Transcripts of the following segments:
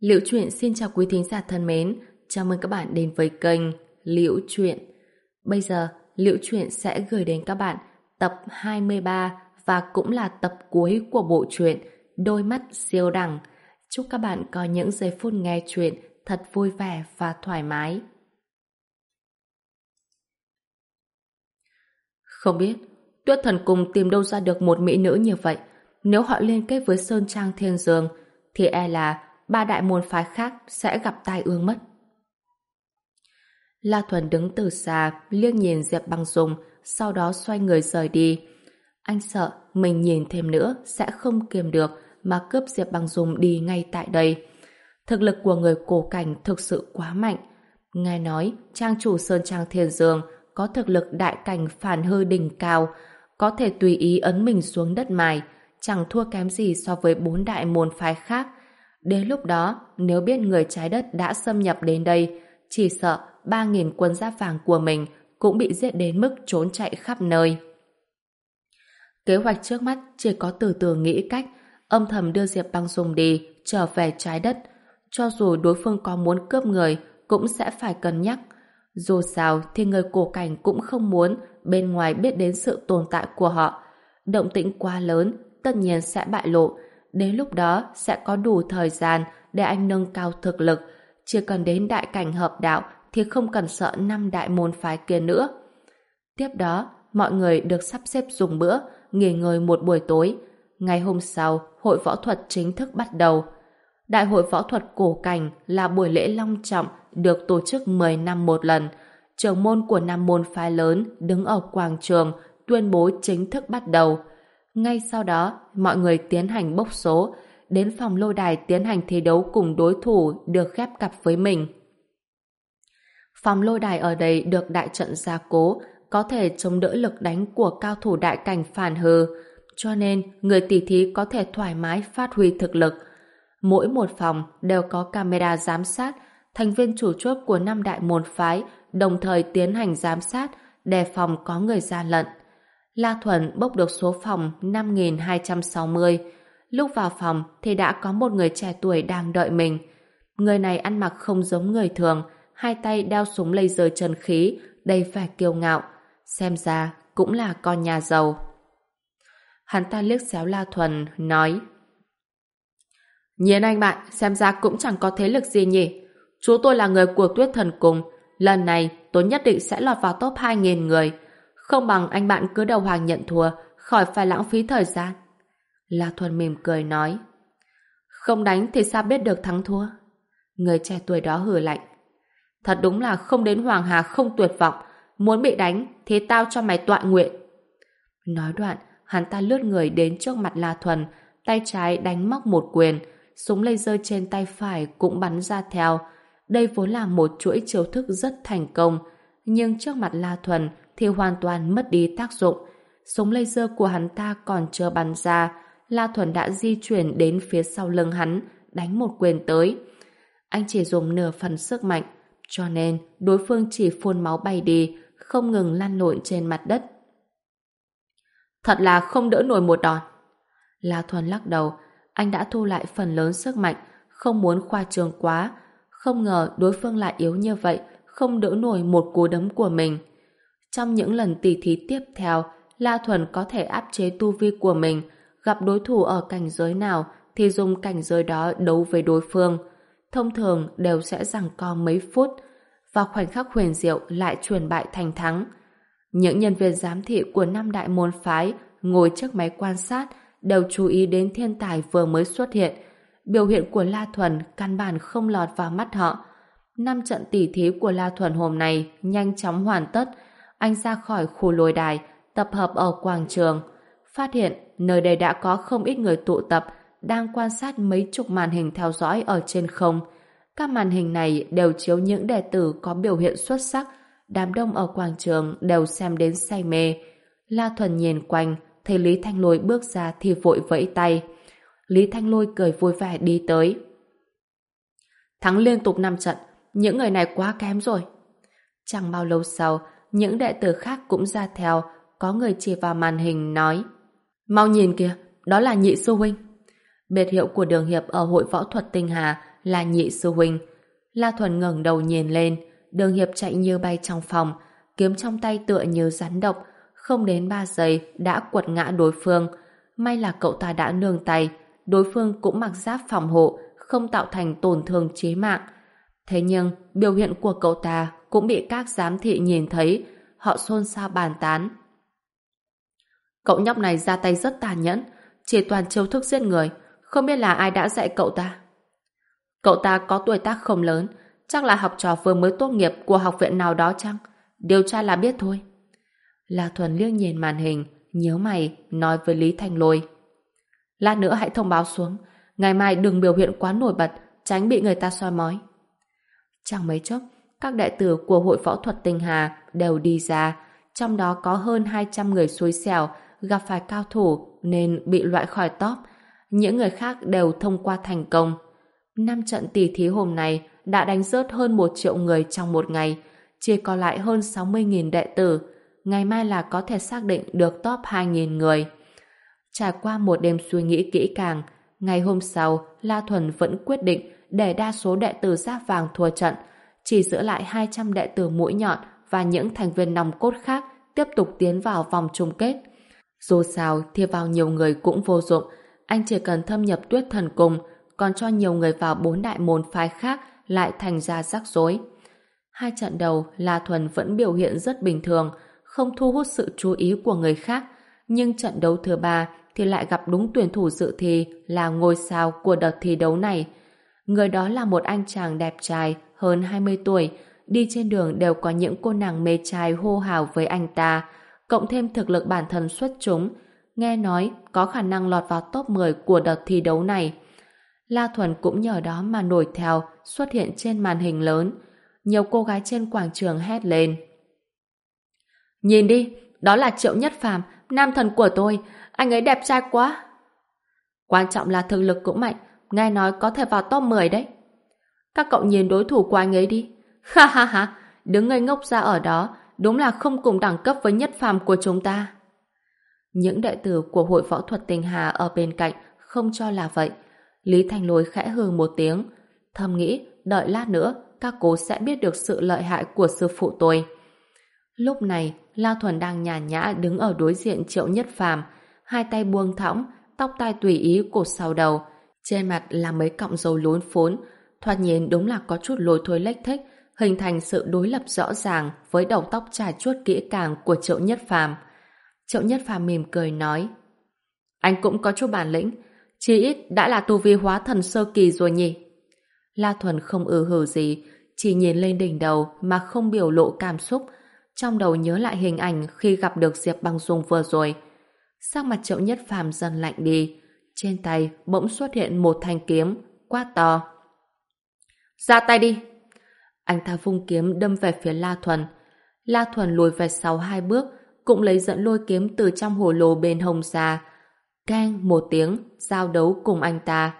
Liễu Chuyện xin chào quý thính giả thân mến, chào mừng các bạn đến với kênh Liễu Chuyện. Bây giờ, Liễu Chuyện sẽ gửi đến các bạn tập 23 và cũng là tập cuối của bộ truyện Đôi mắt siêu đẳng. Chúc các bạn có những giây phút nghe chuyện thật vui vẻ và thoải mái. Không biết, Tuyết Thần Cung tìm đâu ra được một mỹ nữ như vậy. Nếu họ liên kết với Sơn Trang Thiên Dương, thì e là ba đại môn phái khác sẽ gặp tai ương mất. La Thuần đứng từ xa, liếc nhìn Diệp Băng Dung, sau đó xoay người rời đi. Anh sợ mình nhìn thêm nữa sẽ không kiềm được mà cướp Diệp Băng Dung đi ngay tại đây. Thực lực của người cổ cảnh thực sự quá mạnh. Nghe nói, trang chủ Sơn Trang Thiên Dương có thực lực đại cảnh phản hư đỉnh cao, có thể tùy ý ấn mình xuống đất mài, chẳng thua kém gì so với bốn đại môn phái khác. Đến lúc đó, nếu biết người trái đất đã xâm nhập đến đây, chỉ sợ 3.000 quân giáp vàng của mình cũng bị giết đến mức trốn chạy khắp nơi. Kế hoạch trước mắt chỉ có từ từ nghĩ cách âm thầm đưa Diệp Băng Dung đi trở về trái đất. Cho dù đối phương có muốn cướp người cũng sẽ phải cân nhắc. Dù sao thì người cổ cảnh cũng không muốn bên ngoài biết đến sự tồn tại của họ. Động tĩnh quá lớn tất nhiên sẽ bại lộ. Đến lúc đó sẽ có đủ thời gian để anh nâng cao thực lực. Chỉ cần đến đại cảnh hợp đạo thì không cần sợ năm đại môn phái kia nữa. Tiếp đó, mọi người được sắp xếp dùng bữa, nghỉ ngơi một buổi tối. Ngày hôm sau, hội võ thuật chính thức bắt đầu. Đại hội võ thuật cổ cảnh là buổi lễ long trọng được tổ chức 10 năm một lần. Trưởng môn của năm môn phái lớn đứng ở quảng trường tuyên bố chính thức bắt đầu. Ngay sau đó, mọi người tiến hành bốc số, đến phòng lôi đài tiến hành thi đấu cùng đối thủ được khép cặp với mình. Phòng lôi đài ở đây được đại trận gia cố, có thể chống đỡ lực đánh của cao thủ đại cảnh phản hờ cho nên người tỷ thí có thể thoải mái phát huy thực lực. Mỗi một phòng đều có camera giám sát, thành viên chủ chốt của năm đại môn phái đồng thời tiến hành giám sát, đề phòng có người gian lận. La Thuần bốc được số phòng 5260. Lúc vào phòng thì đã có một người trẻ tuổi đang đợi mình. Người này ăn mặc không giống người thường, hai tay đeo súng laser trần khí, đầy vẻ kiêu ngạo. Xem ra cũng là con nhà giàu. Hắn ta liếc xéo La Thuần, nói Nhìn anh bạn, xem ra cũng chẳng có thế lực gì nhỉ. Chú tôi là người của tuyết thần cùng. Lần này tôi nhất định sẽ lọt vào top 2.000 người. Không bằng anh bạn cứ đầu hàng nhận thua, khỏi phải lãng phí thời gian. La Thuần mỉm cười nói Không đánh thì sao biết được thắng thua? Người trẻ tuổi đó hử lạnh Thật đúng là không đến Hoàng Hà không tuyệt vọng Muốn bị đánh thì tao cho mày tọa nguyện Nói đoạn hắn ta lướt người đến trước mặt La Thuần tay trái đánh móc một quyền súng laser trên tay phải cũng bắn ra theo đây vốn là một chuỗi chiêu thức rất thành công nhưng trước mặt La Thuần thì hoàn toàn mất đi tác dụng súng laser của hắn ta còn chưa bắn ra La Thuần đã di chuyển đến phía sau lưng hắn đánh một quyền tới anh chỉ dùng nửa phần sức mạnh cho nên đối phương chỉ phun máu bay đi, không ngừng lan lộn trên mặt đất. Thật là không đỡ nổi một đòn. La Thuần lắc đầu, anh đã thu lại phần lớn sức mạnh, không muốn khoa trương quá. Không ngờ đối phương lại yếu như vậy, không đỡ nổi một cú đấm của mình. Trong những lần tỉ thí tiếp theo, La Thuần có thể áp chế tu vi của mình, gặp đối thủ ở cảnh giới nào thì dùng cảnh giới đó đấu với đối phương thông thường đều sẽ rằng co mấy phút và khoảnh khắc huyền diệu lại truyền bại thành thắng. Những nhân viên giám thị của năm đại môn phái ngồi trước máy quan sát đều chú ý đến thiên tài vừa mới xuất hiện. Biểu hiện của La Thuần căn bản không lọt vào mắt họ. Năm trận tỉ thí của La Thuần hôm nay nhanh chóng hoàn tất. Anh ra khỏi khu lôi đài, tập hợp ở quảng trường. Phát hiện nơi đây đã có không ít người tụ tập đang quan sát mấy chục màn hình theo dõi ở trên không. Các màn hình này đều chiếu những đệ tử có biểu hiện xuất sắc, đám đông ở quảng trường đều xem đến say mê. La Thuần nhìn quanh, thấy Lý Thanh Lôi bước ra thì vội vẫy tay. Lý Thanh Lôi cười vui vẻ đi tới. Thắng liên tục 5 trận, những người này quá kém rồi. Chẳng bao lâu sau, những đệ tử khác cũng ra theo, có người chỉ vào màn hình nói Mau nhìn kìa, đó là nhị sư huynh. Biệt hiệu của Đường Hiệp ở hội võ thuật Tinh Hà là nhị sư huynh. La Thuần ngẩng đầu nhìn lên, đường hiệp chạy như bay trong phòng, kiếm trong tay tựa như rắn độc, không đến 3 giây đã quật ngã đối phương. May là cậu ta đã nương tay, đối phương cũng mặc giáp phòng hộ, không tạo thành tổn thương chế mạng. Thế nhưng, biểu hiện của cậu ta cũng bị các giám thị nhìn thấy, họ xôn xao bàn tán. Cậu nhóc này ra tay rất tàn nhẫn, chỉ toàn chiêu thức giết người, không biết là ai đã dạy cậu ta. Cậu ta có tuổi tác không lớn, chắc là học trò vừa mới tốt nghiệp của học viện nào đó chăng? Điều tra là biết thôi. La Thuần liếc nhìn màn hình, nhớ mày, nói với Lý Thanh Lôi. Lát nữa hãy thông báo xuống, ngày mai đừng biểu hiện quá nổi bật, tránh bị người ta soi mói. Chẳng mấy chốc, các đệ tử của Hội Phẫu thuật Tinh Hà đều đi ra, trong đó có hơn 200 người xui xẻo gặp phải cao thủ nên bị loại khỏi top. Những người khác đều thông qua thành công. Năm trận tỷ thí hôm nay đã đánh rớt hơn 1 triệu người trong một ngày, chỉ còn lại hơn 60.000 đệ tử. Ngày mai là có thể xác định được top 2.000 người. Trải qua một đêm suy nghĩ kỹ càng, ngày hôm sau, La Thuần vẫn quyết định để đa số đệ tử giáp vàng thua trận, chỉ giữ lại 200 đệ tử mũi nhọn và những thành viên nòng cốt khác tiếp tục tiến vào vòng chung kết. Dù sao thì vào nhiều người cũng vô dụng, anh chỉ cần thâm nhập tuyết thần cùng còn cho nhiều người vào bốn đại môn phái khác lại thành ra rắc rối. Hai trận đầu, La Thuần vẫn biểu hiện rất bình thường, không thu hút sự chú ý của người khác, nhưng trận đấu thứ ba thì lại gặp đúng tuyển thủ dự thi là ngôi sao của đợt thi đấu này. Người đó là một anh chàng đẹp trai, hơn 20 tuổi, đi trên đường đều có những cô nàng mê trai hô hào với anh ta, cộng thêm thực lực bản thân xuất chúng, nghe nói có khả năng lọt vào top 10 của đợt thi đấu này. La Thuần cũng nhờ đó mà nổi theo, xuất hiện trên màn hình lớn. Nhiều cô gái trên quảng trường hét lên. Nhìn đi, đó là Triệu Nhất Phàm, nam thần của tôi, anh ấy đẹp trai quá. Quan trọng là thực lực cũng mạnh, nghe nói có thể vào top 10 đấy. Các cậu nhìn đối thủ của anh ấy đi. Ha ha ha, đứng ngây ngốc ra ở đó, đúng là không cùng đẳng cấp với nhất phàm của chúng ta. Những đệ tử của hội võ thuật tình hà ở bên cạnh không cho là vậy. Lý Thành Lôi khẽ hừ một tiếng, thầm nghĩ đợi lát nữa các cô sẽ biết được sự lợi hại của sư phụ tôi. Lúc này, La Thuần đang nhàn nhã đứng ở đối diện Triệu Nhất Phàm, hai tay buông thõng, tóc tai tùy ý cột sau đầu, trên mặt là mấy cọng dầu lún phốn, thoạt nhìn đúng là có chút lôi thôi lách thích, hình thành sự đối lập rõ ràng với đầu tóc trải chuốt kỹ càng của Triệu Nhất Phàm. Triệu Nhất Phàm mỉm cười nói: "Anh cũng có chút bản lĩnh, chí ít đã là tu vi hóa thần sơ kỳ rồi nhỉ?" La Thuần không ư hừ gì, chỉ nhìn lên đỉnh đầu mà không biểu lộ cảm xúc, trong đầu nhớ lại hình ảnh khi gặp được Diệp Băng Dung vừa rồi. Sắc mặt Triệu Nhất Phàm dần lạnh đi, trên tay bỗng xuất hiện một thanh kiếm, quát to. Ra tay đi! Anh ta vung kiếm đâm về phía La Thuần. La Thuần lùi về sau hai bước, cũng lấy dẫn lôi kiếm từ trong hồ lô bên hông ra. Cang một tiếng, giao đấu cùng anh ta.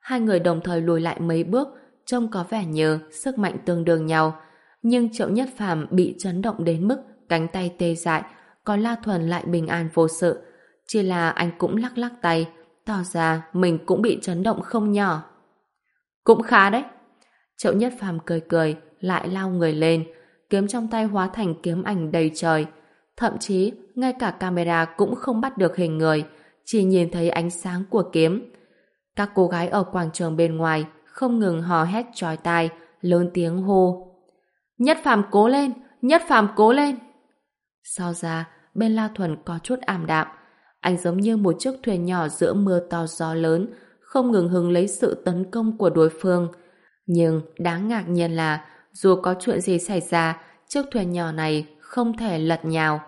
Hai người đồng thời lùi lại mấy bước, trông có vẻ như sức mạnh tương đương nhau. Nhưng Triệu Nhất Phàm bị chấn động đến mức cánh tay tê dại, còn La Thuần lại bình an vô sự. Chỉ là anh cũng lắc lắc tay, tỏ ra mình cũng bị chấn động không nhỏ. Cũng khá đấy. Triệu Nhất Phàm cười cười, lại lao người lên, kiếm trong tay hóa thành kiếm ảnh đầy trời. Thậm chí, ngay cả camera cũng không bắt được hình người, chỉ nhìn thấy ánh sáng của kiếm. Các cô gái ở quảng trường bên ngoài không ngừng hò hét trói tai, lớn tiếng hô. Nhất Phàm cố lên! Nhất Phàm cố lên! Sau ra, bên La Thuần có chút ảm đạm. Anh giống như một chiếc thuyền nhỏ giữa mưa to gió lớn, không ngừng hứng lấy sự tấn công của đối phương. Nhưng đáng ngạc nhiên là dù có chuyện gì xảy ra, chiếc thuyền nhỏ này không thể lật nhào.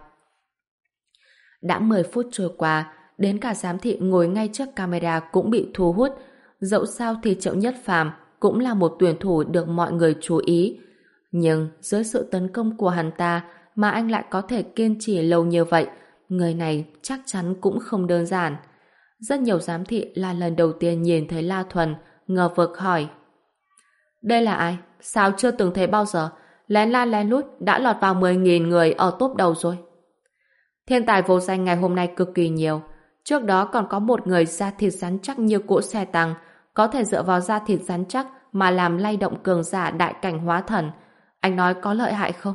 Đã 10 phút trôi qua, đến cả giám thị ngồi ngay trước camera cũng bị thu hút. Dẫu sao thì Triệu Nhất Phàm cũng là một tuyển thủ được mọi người chú ý. Nhưng dưới sự tấn công của hắn ta mà anh lại có thể kiên trì lâu như vậy, người này chắc chắn cũng không đơn giản. Rất nhiều giám thị là lần đầu tiên nhìn thấy La Thuần, ngờ vực hỏi. Đây là ai? Sao chưa từng thấy bao giờ? Lén la lén lút đã lọt vào 10.000 người ở top đầu rồi. Thiên tài vô danh ngày hôm nay cực kỳ nhiều. Trước đó còn có một người da thịt rắn chắc như cỗ xe tăng, có thể dựa vào da thịt rắn chắc mà làm lay động cường giả đại cảnh hóa thần. Anh nói có lợi hại không?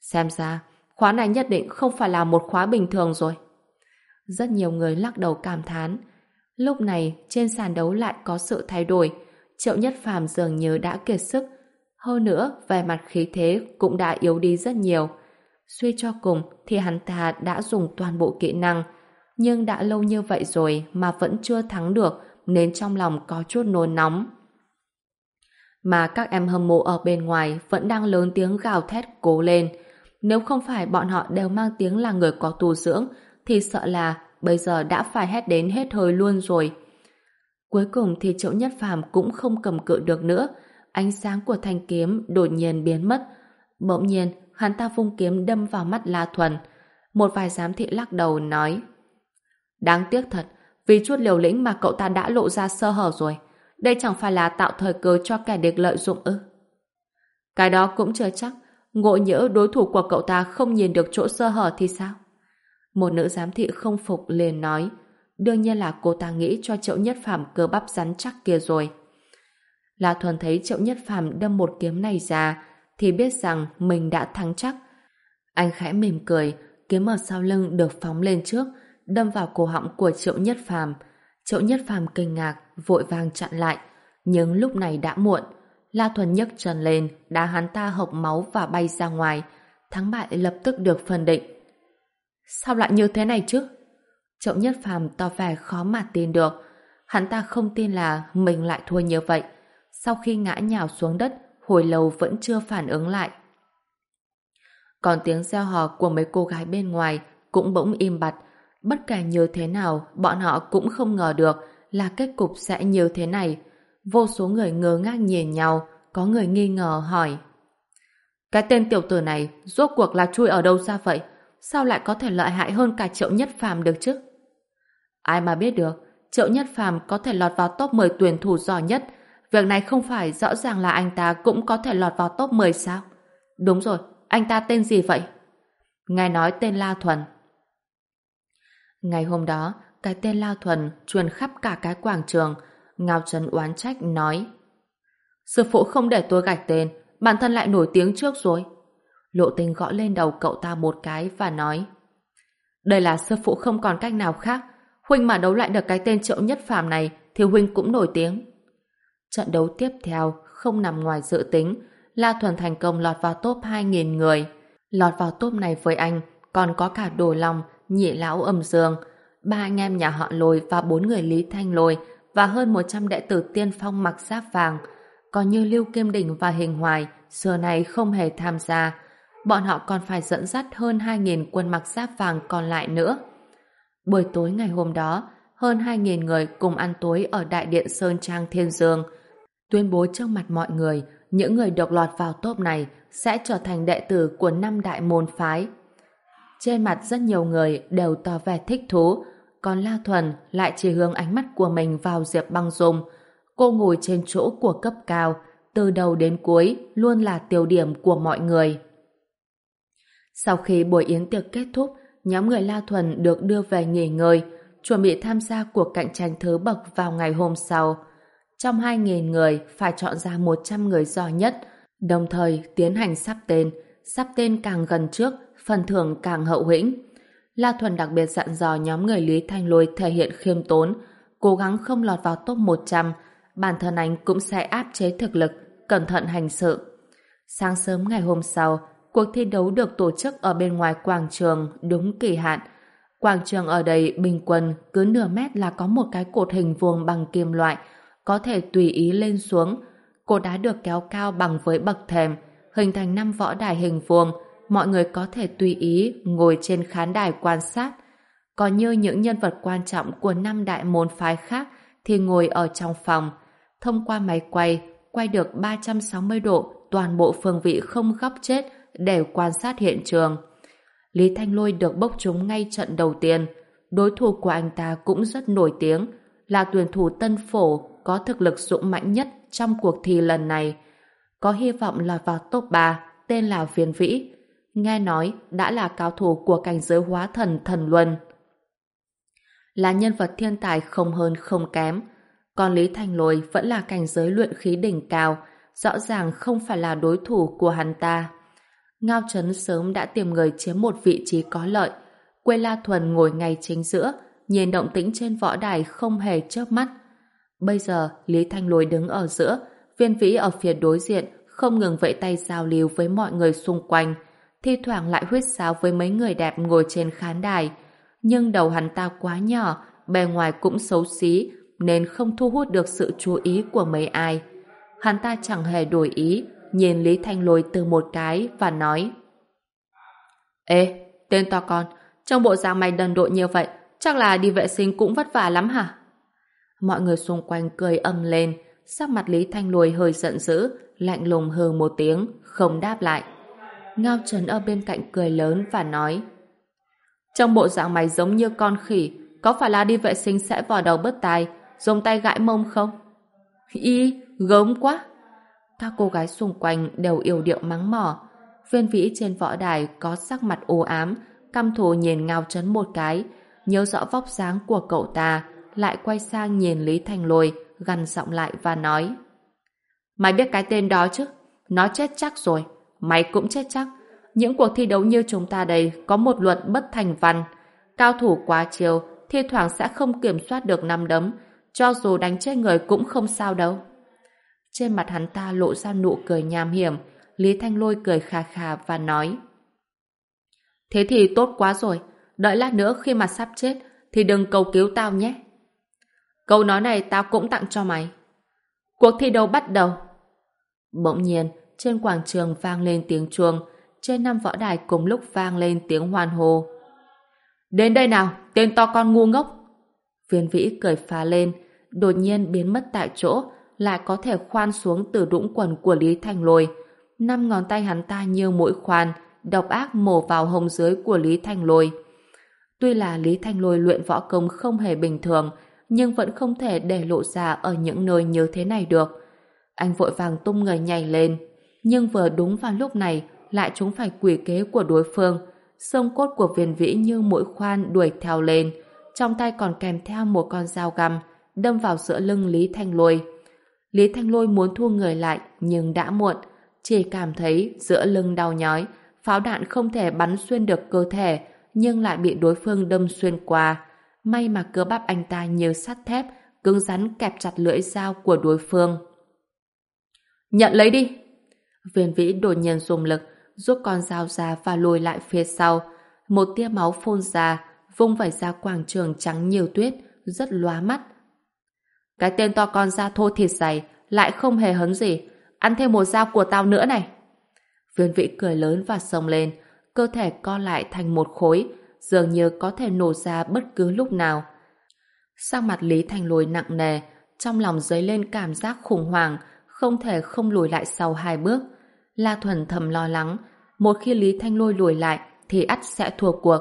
Xem ra, khóa này nhất định không phải là một khóa bình thường rồi. Rất nhiều người lắc đầu cảm thán. Lúc này, trên sàn đấu lại có sự thay đổi. Triệu Nhất Phàm dường như đã kiệt sức. Hơn nữa, về mặt khí thế cũng đã yếu đi rất nhiều. Suy cho cùng thì hắn ta đã dùng toàn bộ kỹ năng. Nhưng đã lâu như vậy rồi mà vẫn chưa thắng được nên trong lòng có chút nôn nóng. Mà các em hâm mộ ở bên ngoài vẫn đang lớn tiếng gào thét cố lên. Nếu không phải bọn họ đều mang tiếng là người có tu dưỡng thì sợ là bây giờ đã phải hét đến hết hơi luôn rồi. Cuối cùng thì chỗ Nhất Phàm cũng không cầm cự được nữa. Ánh sáng của thanh kiếm đột nhiên biến mất. Bỗng nhiên, hắn ta vung kiếm đâm vào mắt La Thuần. Một vài giám thị lắc đầu nói Đáng tiếc thật, vì chút liều lĩnh mà cậu ta đã lộ ra sơ hở rồi. Đây chẳng phải là tạo thời cơ cho kẻ địch lợi dụng ư. Cái đó cũng chưa chắc. Ngộ nhỡ đối thủ của cậu ta không nhìn được chỗ sơ hở thì sao? Một nữ giám thị không phục liền nói đương nhiên là cô ta nghĩ cho Triệu Nhất Phàm cơ bắp rắn chắc kia rồi. La Thuần thấy Triệu Nhất Phàm đâm một kiếm này ra thì biết rằng mình đã thắng chắc. Anh khẽ mỉm cười, kiếm ở sau lưng được phóng lên trước, đâm vào cổ họng của Triệu Nhất Phàm. Triệu Nhất Phàm kinh ngạc, vội vàng chặn lại, nhưng lúc này đã muộn. La Thuần nhấc chân lên, đá hắn ta hộc máu và bay ra ngoài. Thắng bại lập tức được phân định. Sao lại như thế này chứ? Trọng Nhất Phàm tỏ vẻ khó mà tin được. Hắn ta không tin là mình lại thua như vậy. Sau khi ngã nhào xuống đất, hồi lâu vẫn chưa phản ứng lại. Còn tiếng reo hò của mấy cô gái bên ngoài cũng bỗng im bặt. Bất kể như thế nào, bọn họ cũng không ngờ được là kết cục sẽ như thế này. Vô số người ngơ ngác nhìn nhau, có người nghi ngờ hỏi. Cái tên tiểu tử này rốt cuộc là chui ở đâu ra vậy? Sao lại có thể lợi hại hơn cả triệu nhất phàm được chứ? Ai mà biết được, triệu nhất phàm có thể lọt vào top 10 tuyển thủ giỏi nhất. Việc này không phải rõ ràng là anh ta cũng có thể lọt vào top 10 sao? Đúng rồi, anh ta tên gì vậy? Ngài nói tên La Thuần. Ngày hôm đó, cái tên La Thuần truyền khắp cả cái quảng trường. Ngao Trần oán trách nói Sư phụ không để tôi gạch tên, bản thân lại nổi tiếng trước rồi. Lộ tình gõ lên đầu cậu ta một cái và nói Đây là sư phụ không còn cách nào khác. Huynh mà đấu lại được cái tên triệu nhất phàm này thì Huynh cũng nổi tiếng. Trận đấu tiếp theo không nằm ngoài dự tính. La Thuần thành công lọt vào top 2.000 người. Lọt vào top này với anh còn có cả Đồ Long, Nhị Lão Âm Dương, ba anh em nhà họ Lôi và bốn người Lý Thanh Lôi và hơn 100 đệ tử tiên phong mặc giáp vàng. Còn như Lưu Kim Đình và Hình Hoài xưa này không hề tham gia. Bọn họ còn phải dẫn dắt hơn 2.000 quân mặc giáp vàng còn lại nữa. Buổi tối ngày hôm đó, hơn 2.000 người cùng ăn tối ở Đại điện Sơn Trang Thiên Dương. Tuyên bố trước mặt mọi người, những người độc lọt vào top này sẽ trở thành đệ tử của năm đại môn phái. Trên mặt rất nhiều người đều tỏ vẻ thích thú, còn La Thuần lại chỉ hướng ánh mắt của mình vào Diệp Băng Dung. Cô ngồi trên chỗ của cấp cao, từ đầu đến cuối luôn là tiêu điểm của mọi người. Sau khi buổi yến tiệc kết thúc, nhóm người La Thuần được đưa về nghỉ ngơi, chuẩn bị tham gia cuộc cạnh tranh thứ bậc vào ngày hôm sau. Trong 2.000 người phải chọn ra 100 người giỏi nhất, đồng thời tiến hành sắp tên, sắp tên càng gần trước, phần thưởng càng hậu hĩnh. La Thuần đặc biệt dặn dò nhóm người Lý Thanh Lôi thể hiện khiêm tốn, cố gắng không lọt vào top 100, bản thân anh cũng sẽ áp chế thực lực, cẩn thận hành sự. Sáng sớm ngày hôm sau, cuộc thi đấu được tổ chức ở bên ngoài quảng trường đúng kỳ hạn. Quảng trường ở đây bình quân cứ nửa mét là có một cái cột hình vuông bằng kim loại, có thể tùy ý lên xuống. Cột đá được kéo cao bằng với bậc thềm, hình thành năm võ đài hình vuông, mọi người có thể tùy ý ngồi trên khán đài quan sát. Còn như những nhân vật quan trọng của năm đại môn phái khác thì ngồi ở trong phòng, thông qua máy quay, quay được 360 độ toàn bộ phương vị không góc chết để quan sát hiện trường. Lý Thanh Lôi được bốc trúng ngay trận đầu tiên. Đối thủ của anh ta cũng rất nổi tiếng, là tuyển thủ tân phổ có thực lực dũng mạnh nhất trong cuộc thi lần này. Có hy vọng lọt vào top 3, tên là Viên Vĩ. Nghe nói đã là cao thủ của cảnh giới hóa thần thần luân. Là nhân vật thiên tài không hơn không kém. Còn Lý Thanh Lôi vẫn là cảnh giới luyện khí đỉnh cao, rõ ràng không phải là đối thủ của hắn ta. Ngao Trấn sớm đã tìm người chiếm một vị trí có lợi. Quê La Thuần ngồi ngay chính giữa, nhìn động tĩnh trên võ đài không hề chớp mắt. Bây giờ, Lý Thanh Lôi đứng ở giữa, viên vĩ ở phía đối diện, không ngừng vẫy tay giao lưu với mọi người xung quanh, thi thoảng lại huyết sáo với mấy người đẹp ngồi trên khán đài. Nhưng đầu hắn ta quá nhỏ, bề ngoài cũng xấu xí, nên không thu hút được sự chú ý của mấy ai. Hắn ta chẳng hề đổi ý, nhìn Lý Thanh Lôi từ một cái và nói Ê, tên to con, trong bộ dạng mày đần độn như vậy, chắc là đi vệ sinh cũng vất vả lắm hả? Mọi người xung quanh cười âm lên, sắc mặt Lý Thanh Lôi hơi giận dữ, lạnh lùng hừ một tiếng, không đáp lại. Ngao Trần ở bên cạnh cười lớn và nói Trong bộ dạng mày giống như con khỉ, có phải là đi vệ sinh sẽ vò đầu bứt tai, dùng tay gãi mông không? Y, gớm quá! Các cô gái xung quanh đều yêu điệu mắng mỏ. Viên vĩ trên võ đài có sắc mặt u ám, căm thù nhìn Ngao Trấn một cái, nhớ rõ vóc dáng của cậu ta, lại quay sang nhìn Lý Thành Lôi, gằn giọng lại và nói Mày biết cái tên đó chứ? Nó chết chắc rồi. Mày cũng chết chắc. Những cuộc thi đấu như chúng ta đây có một luật bất thành văn. Cao thủ quá chiều, thi thoảng sẽ không kiểm soát được năm đấm, cho dù đánh chết người cũng không sao đâu. Trên mặt hắn ta lộ ra nụ cười nham hiểm, Lý Thanh Lôi cười khà khà và nói Thế thì tốt quá rồi, đợi lát nữa khi mà sắp chết thì đừng cầu cứu tao nhé. Câu nói này tao cũng tặng cho mày. Cuộc thi đấu bắt đầu. Bỗng nhiên, trên quảng trường vang lên tiếng chuông, trên năm võ đài cùng lúc vang lên tiếng hoan hô. Đến đây nào, tên to con ngu ngốc. Viên vĩ cười phá lên, đột nhiên biến mất tại chỗ, lại có thể khoan xuống từ đũng quần của Lý Thành Lôi. Năm ngón tay hắn ta như mũi khoan, độc ác mổ vào hông dưới của Lý Thành Lôi. Tuy là Lý Thanh Lôi luyện võ công không hề bình thường, nhưng vẫn không thể để lộ ra ở những nơi như thế này được. Anh vội vàng tung người nhảy lên, nhưng vừa đúng vào lúc này lại chúng phải quỷ kế của đối phương. Sông cốt của viền vĩ như mũi khoan đuổi theo lên, trong tay còn kèm theo một con dao găm, đâm vào giữa lưng Lý Thanh Lôi. Lý Thanh Lôi muốn thu người lại, nhưng đã muộn, chỉ cảm thấy giữa lưng đau nhói, pháo đạn không thể bắn xuyên được cơ thể, nhưng lại bị đối phương đâm xuyên qua. May mà cơ bắp anh ta như sắt thép, cứng rắn kẹp chặt lưỡi dao của đối phương. Nhận lấy đi! Viên vĩ đột nhiên dùng lực, rút con dao ra và lùi lại phía sau. Một tia máu phun ra, vung vẩy ra quảng trường trắng nhiều tuyết, rất lóa mắt. Cái tên to con da thô thịt dày, lại không hề hấn gì. Ăn thêm một dao của tao nữa này. Viên vĩ cười lớn và sông lên, cơ thể co lại thành một khối, dường như có thể nổ ra bất cứ lúc nào. Sang mặt Lý Thành lùi nặng nề, trong lòng dấy lên cảm giác khủng hoảng, không thể không lùi lại sau hai bước. La Thuần thầm lo lắng, một khi Lý Thanh Lôi lùi lại thì ắt sẽ thua cuộc,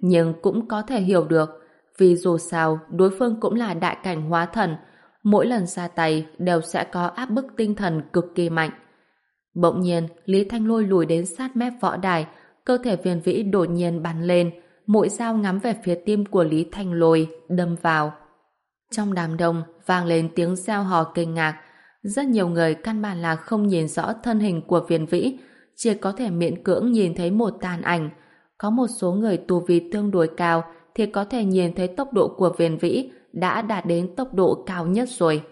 nhưng cũng có thể hiểu được, vì dù sao đối phương cũng là đại cảnh hóa thần, mỗi lần ra tay đều sẽ có áp bức tinh thần cực kỳ mạnh. Bỗng nhiên, Lý Thanh Lôi lùi đến sát mép võ đài, cơ thể viên vĩ đột nhiên bắn lên, mũi dao ngắm về phía tim của Lý Thanh Lôi, đâm vào. Trong đám đông, vang lên tiếng reo hò kinh ngạc, rất nhiều người căn bản là không nhìn rõ thân hình của viên vĩ, chỉ có thể miễn cưỡng nhìn thấy một tàn ảnh. Có một số người tu vi tương đối cao thì có thể nhìn thấy tốc độ của viên vĩ đã đạt đến tốc độ cao nhất rồi.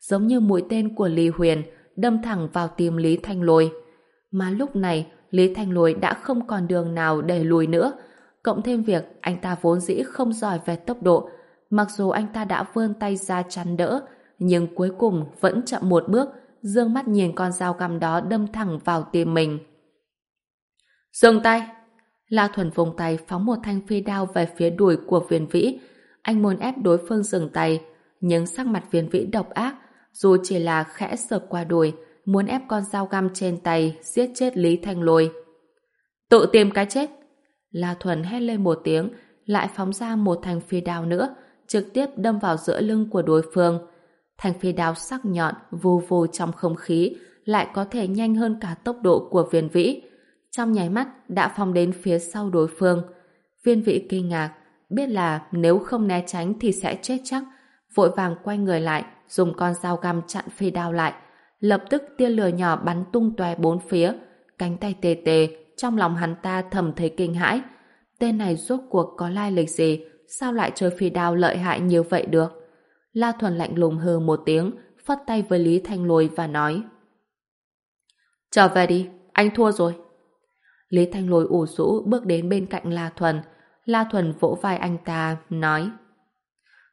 Giống như mũi tên của Lý Huyền đâm thẳng vào tim Lý Thanh Lôi. Mà lúc này, Lý Thanh Lôi đã không còn đường nào để lùi nữa. Cộng thêm việc anh ta vốn dĩ không giỏi về tốc độ, mặc dù anh ta đã vươn tay ra chắn đỡ, nhưng cuối cùng vẫn chậm một bước, dương mắt nhìn con dao găm đó đâm thẳng vào tim mình. Dừng tay! La Thuần vùng tay phóng một thanh phi đao về phía đuổi của viên vĩ. Anh muốn ép đối phương dừng tay, nhưng sắc mặt viên vĩ độc ác, dù chỉ là khẽ sợp qua đùi, muốn ép con dao găm trên tay giết chết Lý Thanh Lôi. Tự tìm cái chết! La Thuần hét lên một tiếng, lại phóng ra một thanh phi đao nữa, trực tiếp đâm vào giữa lưng của đối phương. Thanh phi đao sắc nhọn, vù vù trong không khí, lại có thể nhanh hơn cả tốc độ của viên vĩ. Trong nháy mắt đã phóng đến phía sau đối phương. Viên vĩ kinh ngạc, biết là nếu không né tránh thì sẽ chết chắc, vội vàng quay người lại, dùng con dao găm chặn phi đao lại. Lập tức tia lửa nhỏ bắn tung tóe bốn phía, cánh tay tê tê, trong lòng hắn ta thầm thấy kinh hãi. Tên này rốt cuộc có lai lịch gì, sao lại chơi phi đao lợi hại như vậy được? La Thuần lạnh lùng hừ một tiếng, phất tay với Lý Thanh Lôi và nói Trở về đi, anh thua rồi. Lý Thanh Lôi ủ rũ bước đến bên cạnh La Thuần. La Thuần vỗ vai anh ta, nói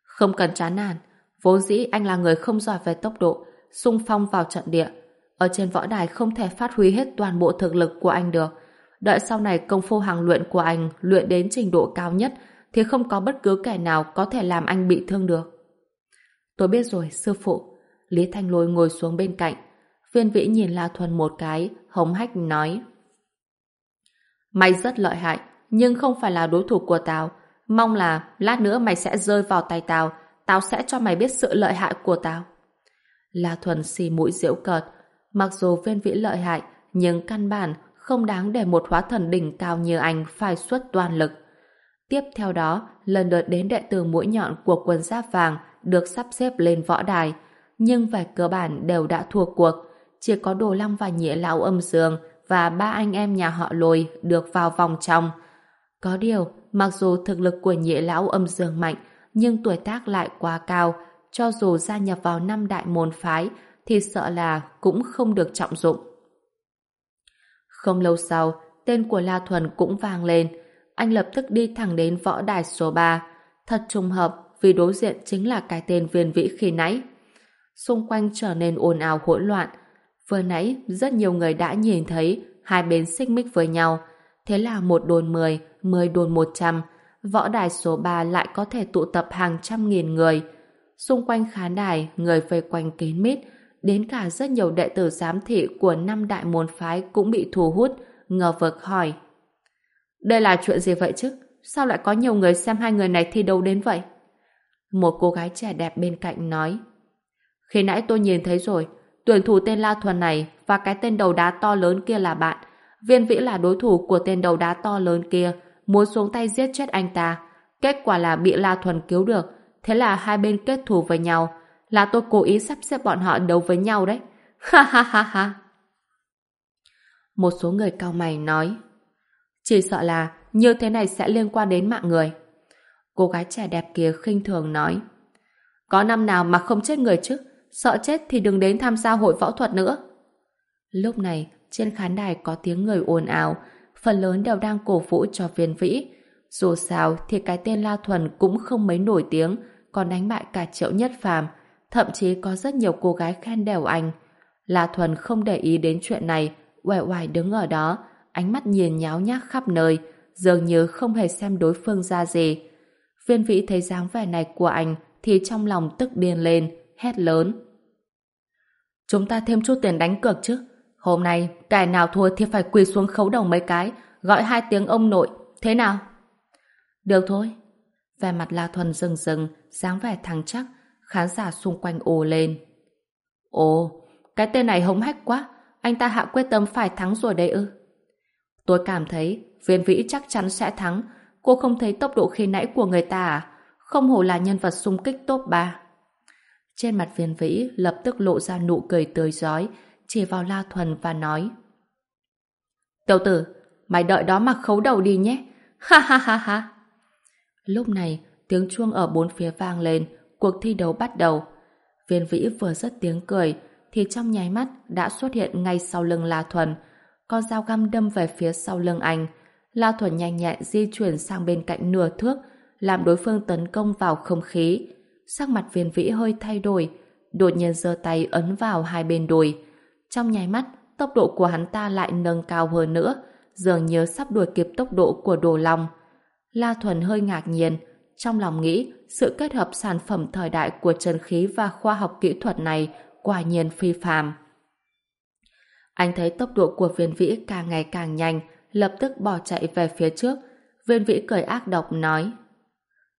Không cần chán nản, vốn dĩ anh là người không giỏi về tốc độ, xung phong vào trận địa. Ở trên võ đài không thể phát huy hết toàn bộ thực lực của anh được. Đợi sau này công phu hàng luyện của anh luyện đến trình độ cao nhất thì không có bất cứ kẻ nào có thể làm anh bị thương được. Tôi biết rồi, sư phụ. Lý Thanh Lôi ngồi xuống bên cạnh. Viên Vĩ nhìn La Thuần một cái, hống hách nói. Mày rất lợi hại, nhưng không phải là đối thủ của tao. Mong là lát nữa mày sẽ rơi vào tay tao, tao sẽ cho mày biết sự lợi hại của tao. La Thuần xì mũi diễu cợt. Mặc dù viên vĩ lợi hại, nhưng căn bản không đáng để một hóa thần đỉnh cao như anh phải xuất toàn lực. Tiếp theo đó, lần lượt đến đệ tử mũi nhọn của quân giáp vàng được sắp xếp lên võ đài, nhưng về cơ bản đều đã thua cuộc. Chỉ có Đồ Lăng và Nhĩa Lão Âm Dương và ba anh em nhà họ Lôi được vào vòng trong. Có điều, mặc dù thực lực của nhị Lão Âm Dương mạnh, nhưng tuổi tác lại quá cao, cho dù gia nhập vào năm đại môn phái, thì sợ là cũng không được trọng dụng. Không lâu sau, tên của La Thuần cũng vang lên. Anh lập tức đi thẳng đến võ đài số 3. Thật trùng hợp vì đối diện chính là cái tên viên vĩ khi nãy. Xung quanh trở nên ồn ào hỗn loạn. Vừa nãy, rất nhiều người đã nhìn thấy hai bên xích mích với nhau. Thế là một đồn 10, 10 đồn 100. Võ đài số 3 lại có thể tụ tập hàng trăm nghìn người. Xung quanh khán đài, người vây quanh kín mít, đến cả rất nhiều đệ tử giám thị của năm đại môn phái cũng bị thu hút, ngờ vực hỏi. Đây là chuyện gì vậy chứ? Sao lại có nhiều người xem hai người này thi đấu đến vậy? Một cô gái trẻ đẹp bên cạnh nói. Khi nãy tôi nhìn thấy rồi, tuyển thủ tên La Thuần này và cái tên đầu đá to lớn kia là bạn. Viên Vĩ là đối thủ của tên đầu đá to lớn kia, muốn xuống tay giết chết anh ta. Kết quả là bị La Thuần cứu được, thế là hai bên kết thù với nhau. Là tôi cố ý sắp xếp bọn họ đấu với nhau đấy. Ha ha ha ha. Một số người cao mày nói Chỉ sợ là như thế này sẽ liên quan đến mạng người. Cô gái trẻ đẹp kia khinh thường nói Có năm nào mà không chết người chứ? Sợ chết thì đừng đến tham gia hội võ thuật nữa. Lúc này, trên khán đài có tiếng người ồn ào, phần lớn đều đang cổ vũ cho viên vĩ. Dù sao thì cái tên La Thuần cũng không mấy nổi tiếng, còn đánh bại cả triệu nhất phàm. Thậm chí có rất nhiều cô gái khen đều anh. La Thuần không để ý đến chuyện này, uể oải đứng ở đó, ánh mắt nhìn nháo nhác khắp nơi, dường như không hề xem đối phương ra gì. Viên vĩ thấy dáng vẻ này của anh thì trong lòng tức điên lên, hét lớn. Chúng ta thêm chút tiền đánh cược chứ. Hôm nay, kẻ nào thua thì phải quỳ xuống khấu đầu mấy cái, gọi hai tiếng ông nội. Thế nào? Được thôi. Vẻ mặt La Thuần rừng rừng, dáng vẻ thẳng chắc, khán giả xung quanh ồ lên. Ồ, cái tên này hống hách quá, anh ta hạ quyết tâm phải thắng rồi đấy ư. Tôi cảm thấy viên vĩ chắc chắn sẽ thắng, cô không thấy tốc độ khi nãy của người ta à? Không hổ là nhân vật xung kích top 3. Trên mặt viên vĩ lập tức lộ ra nụ cười tươi giói, chỉ vào La Thuần và nói Tiểu tử, mày đợi đó mà khấu đầu đi nhé. Ha ha ha ha. Lúc này, tiếng chuông ở bốn phía vang lên, cuộc thi đấu bắt đầu. Viên vĩ vừa rất tiếng cười, thì trong nháy mắt đã xuất hiện ngay sau lưng La Thuần. Con dao găm đâm về phía sau lưng anh. La Thuần nhanh nhẹn di chuyển sang bên cạnh nửa thước, làm đối phương tấn công vào không khí. Sắc mặt viên vĩ hơi thay đổi, đột nhiên giơ tay ấn vào hai bên đùi. Trong nháy mắt, tốc độ của hắn ta lại nâng cao hơn nữa, dường như sắp đuổi kịp tốc độ của đồ lòng La Thuần hơi ngạc nhiên, trong lòng nghĩ sự kết hợp sản phẩm thời đại của trần khí và khoa học kỹ thuật này quả nhiên phi phàm. Anh thấy tốc độ của viên vĩ càng ngày càng nhanh, lập tức bỏ chạy về phía trước. Viên vĩ cười ác độc nói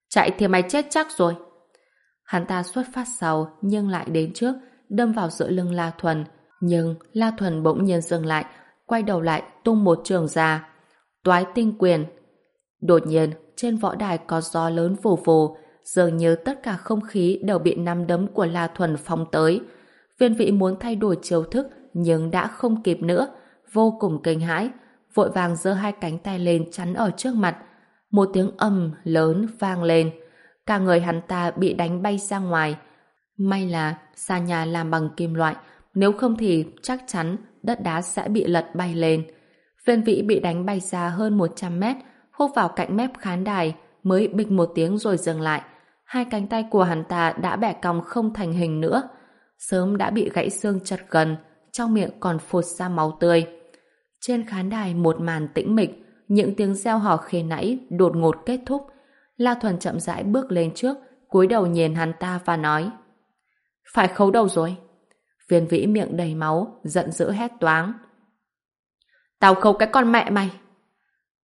Chạy thì mày chết chắc rồi. Hắn ta xuất phát sau nhưng lại đến trước, đâm vào giữa lưng La Thuần. Nhưng La Thuần bỗng nhiên dừng lại, quay đầu lại tung một trường ra. Toái tinh quyền. Đột nhiên, trên võ đài có gió lớn vù vù, dường như tất cả không khí đều bị nắm đấm của La Thuần phóng tới. Viên vị muốn thay đổi chiêu thức nhưng đã không kịp nữa, vô cùng kinh hãi, vội vàng giơ hai cánh tay lên chắn ở trước mặt. Một tiếng ầm lớn vang lên, cả người hắn ta bị đánh bay ra ngoài. May là xa nhà làm bằng kim loại, nếu không thì chắc chắn đất đá sẽ bị lật bay lên. Viên vĩ bị đánh bay ra hơn 100 mét, húc vào cạnh mép khán đài, mới bịch một tiếng rồi dừng lại. Hai cánh tay của hắn ta đã bẻ cong không thành hình nữa. Sớm đã bị gãy xương chật gần, trong miệng còn phụt ra máu tươi. Trên khán đài một màn tĩnh mịch, những tiếng reo hò khi nãy đột ngột kết thúc. La Thuần chậm rãi bước lên trước, cúi đầu nhìn hắn ta và nói Phải khấu đầu rồi. Viên vĩ miệng đầy máu, giận dữ hét toáng. Tao khâu cái con mẹ mày!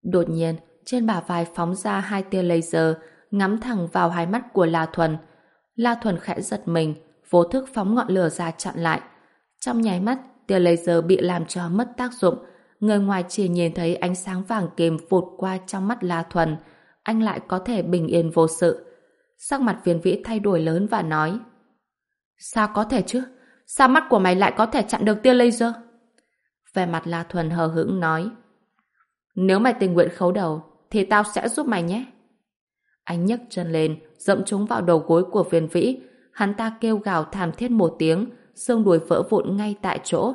Đột nhiên, trên bả vai phóng ra hai tia laser, ngắm thẳng vào hai mắt của La Thuần. La Thuần khẽ giật mình, vô thức phóng ngọn lửa ra chặn lại. Trong nháy mắt, tia laser bị làm cho mất tác dụng. Người ngoài chỉ nhìn thấy ánh sáng vàng kềm vụt qua trong mắt La Thuần. Anh lại có thể bình yên vô sự. Sắc mặt viên vĩ thay đổi lớn và nói Sao có thể chứ? Sao mắt của mày lại có thể chặn được tia laser? Về mặt La Thuần hờ hững nói Nếu mày tình nguyện khấu đầu thì tao sẽ giúp mày nhé. Anh nhấc chân lên, dẫm chúng vào đầu gối của viên vĩ. Hắn ta kêu gào thảm thiết một tiếng, xương đùi vỡ vụn ngay tại chỗ.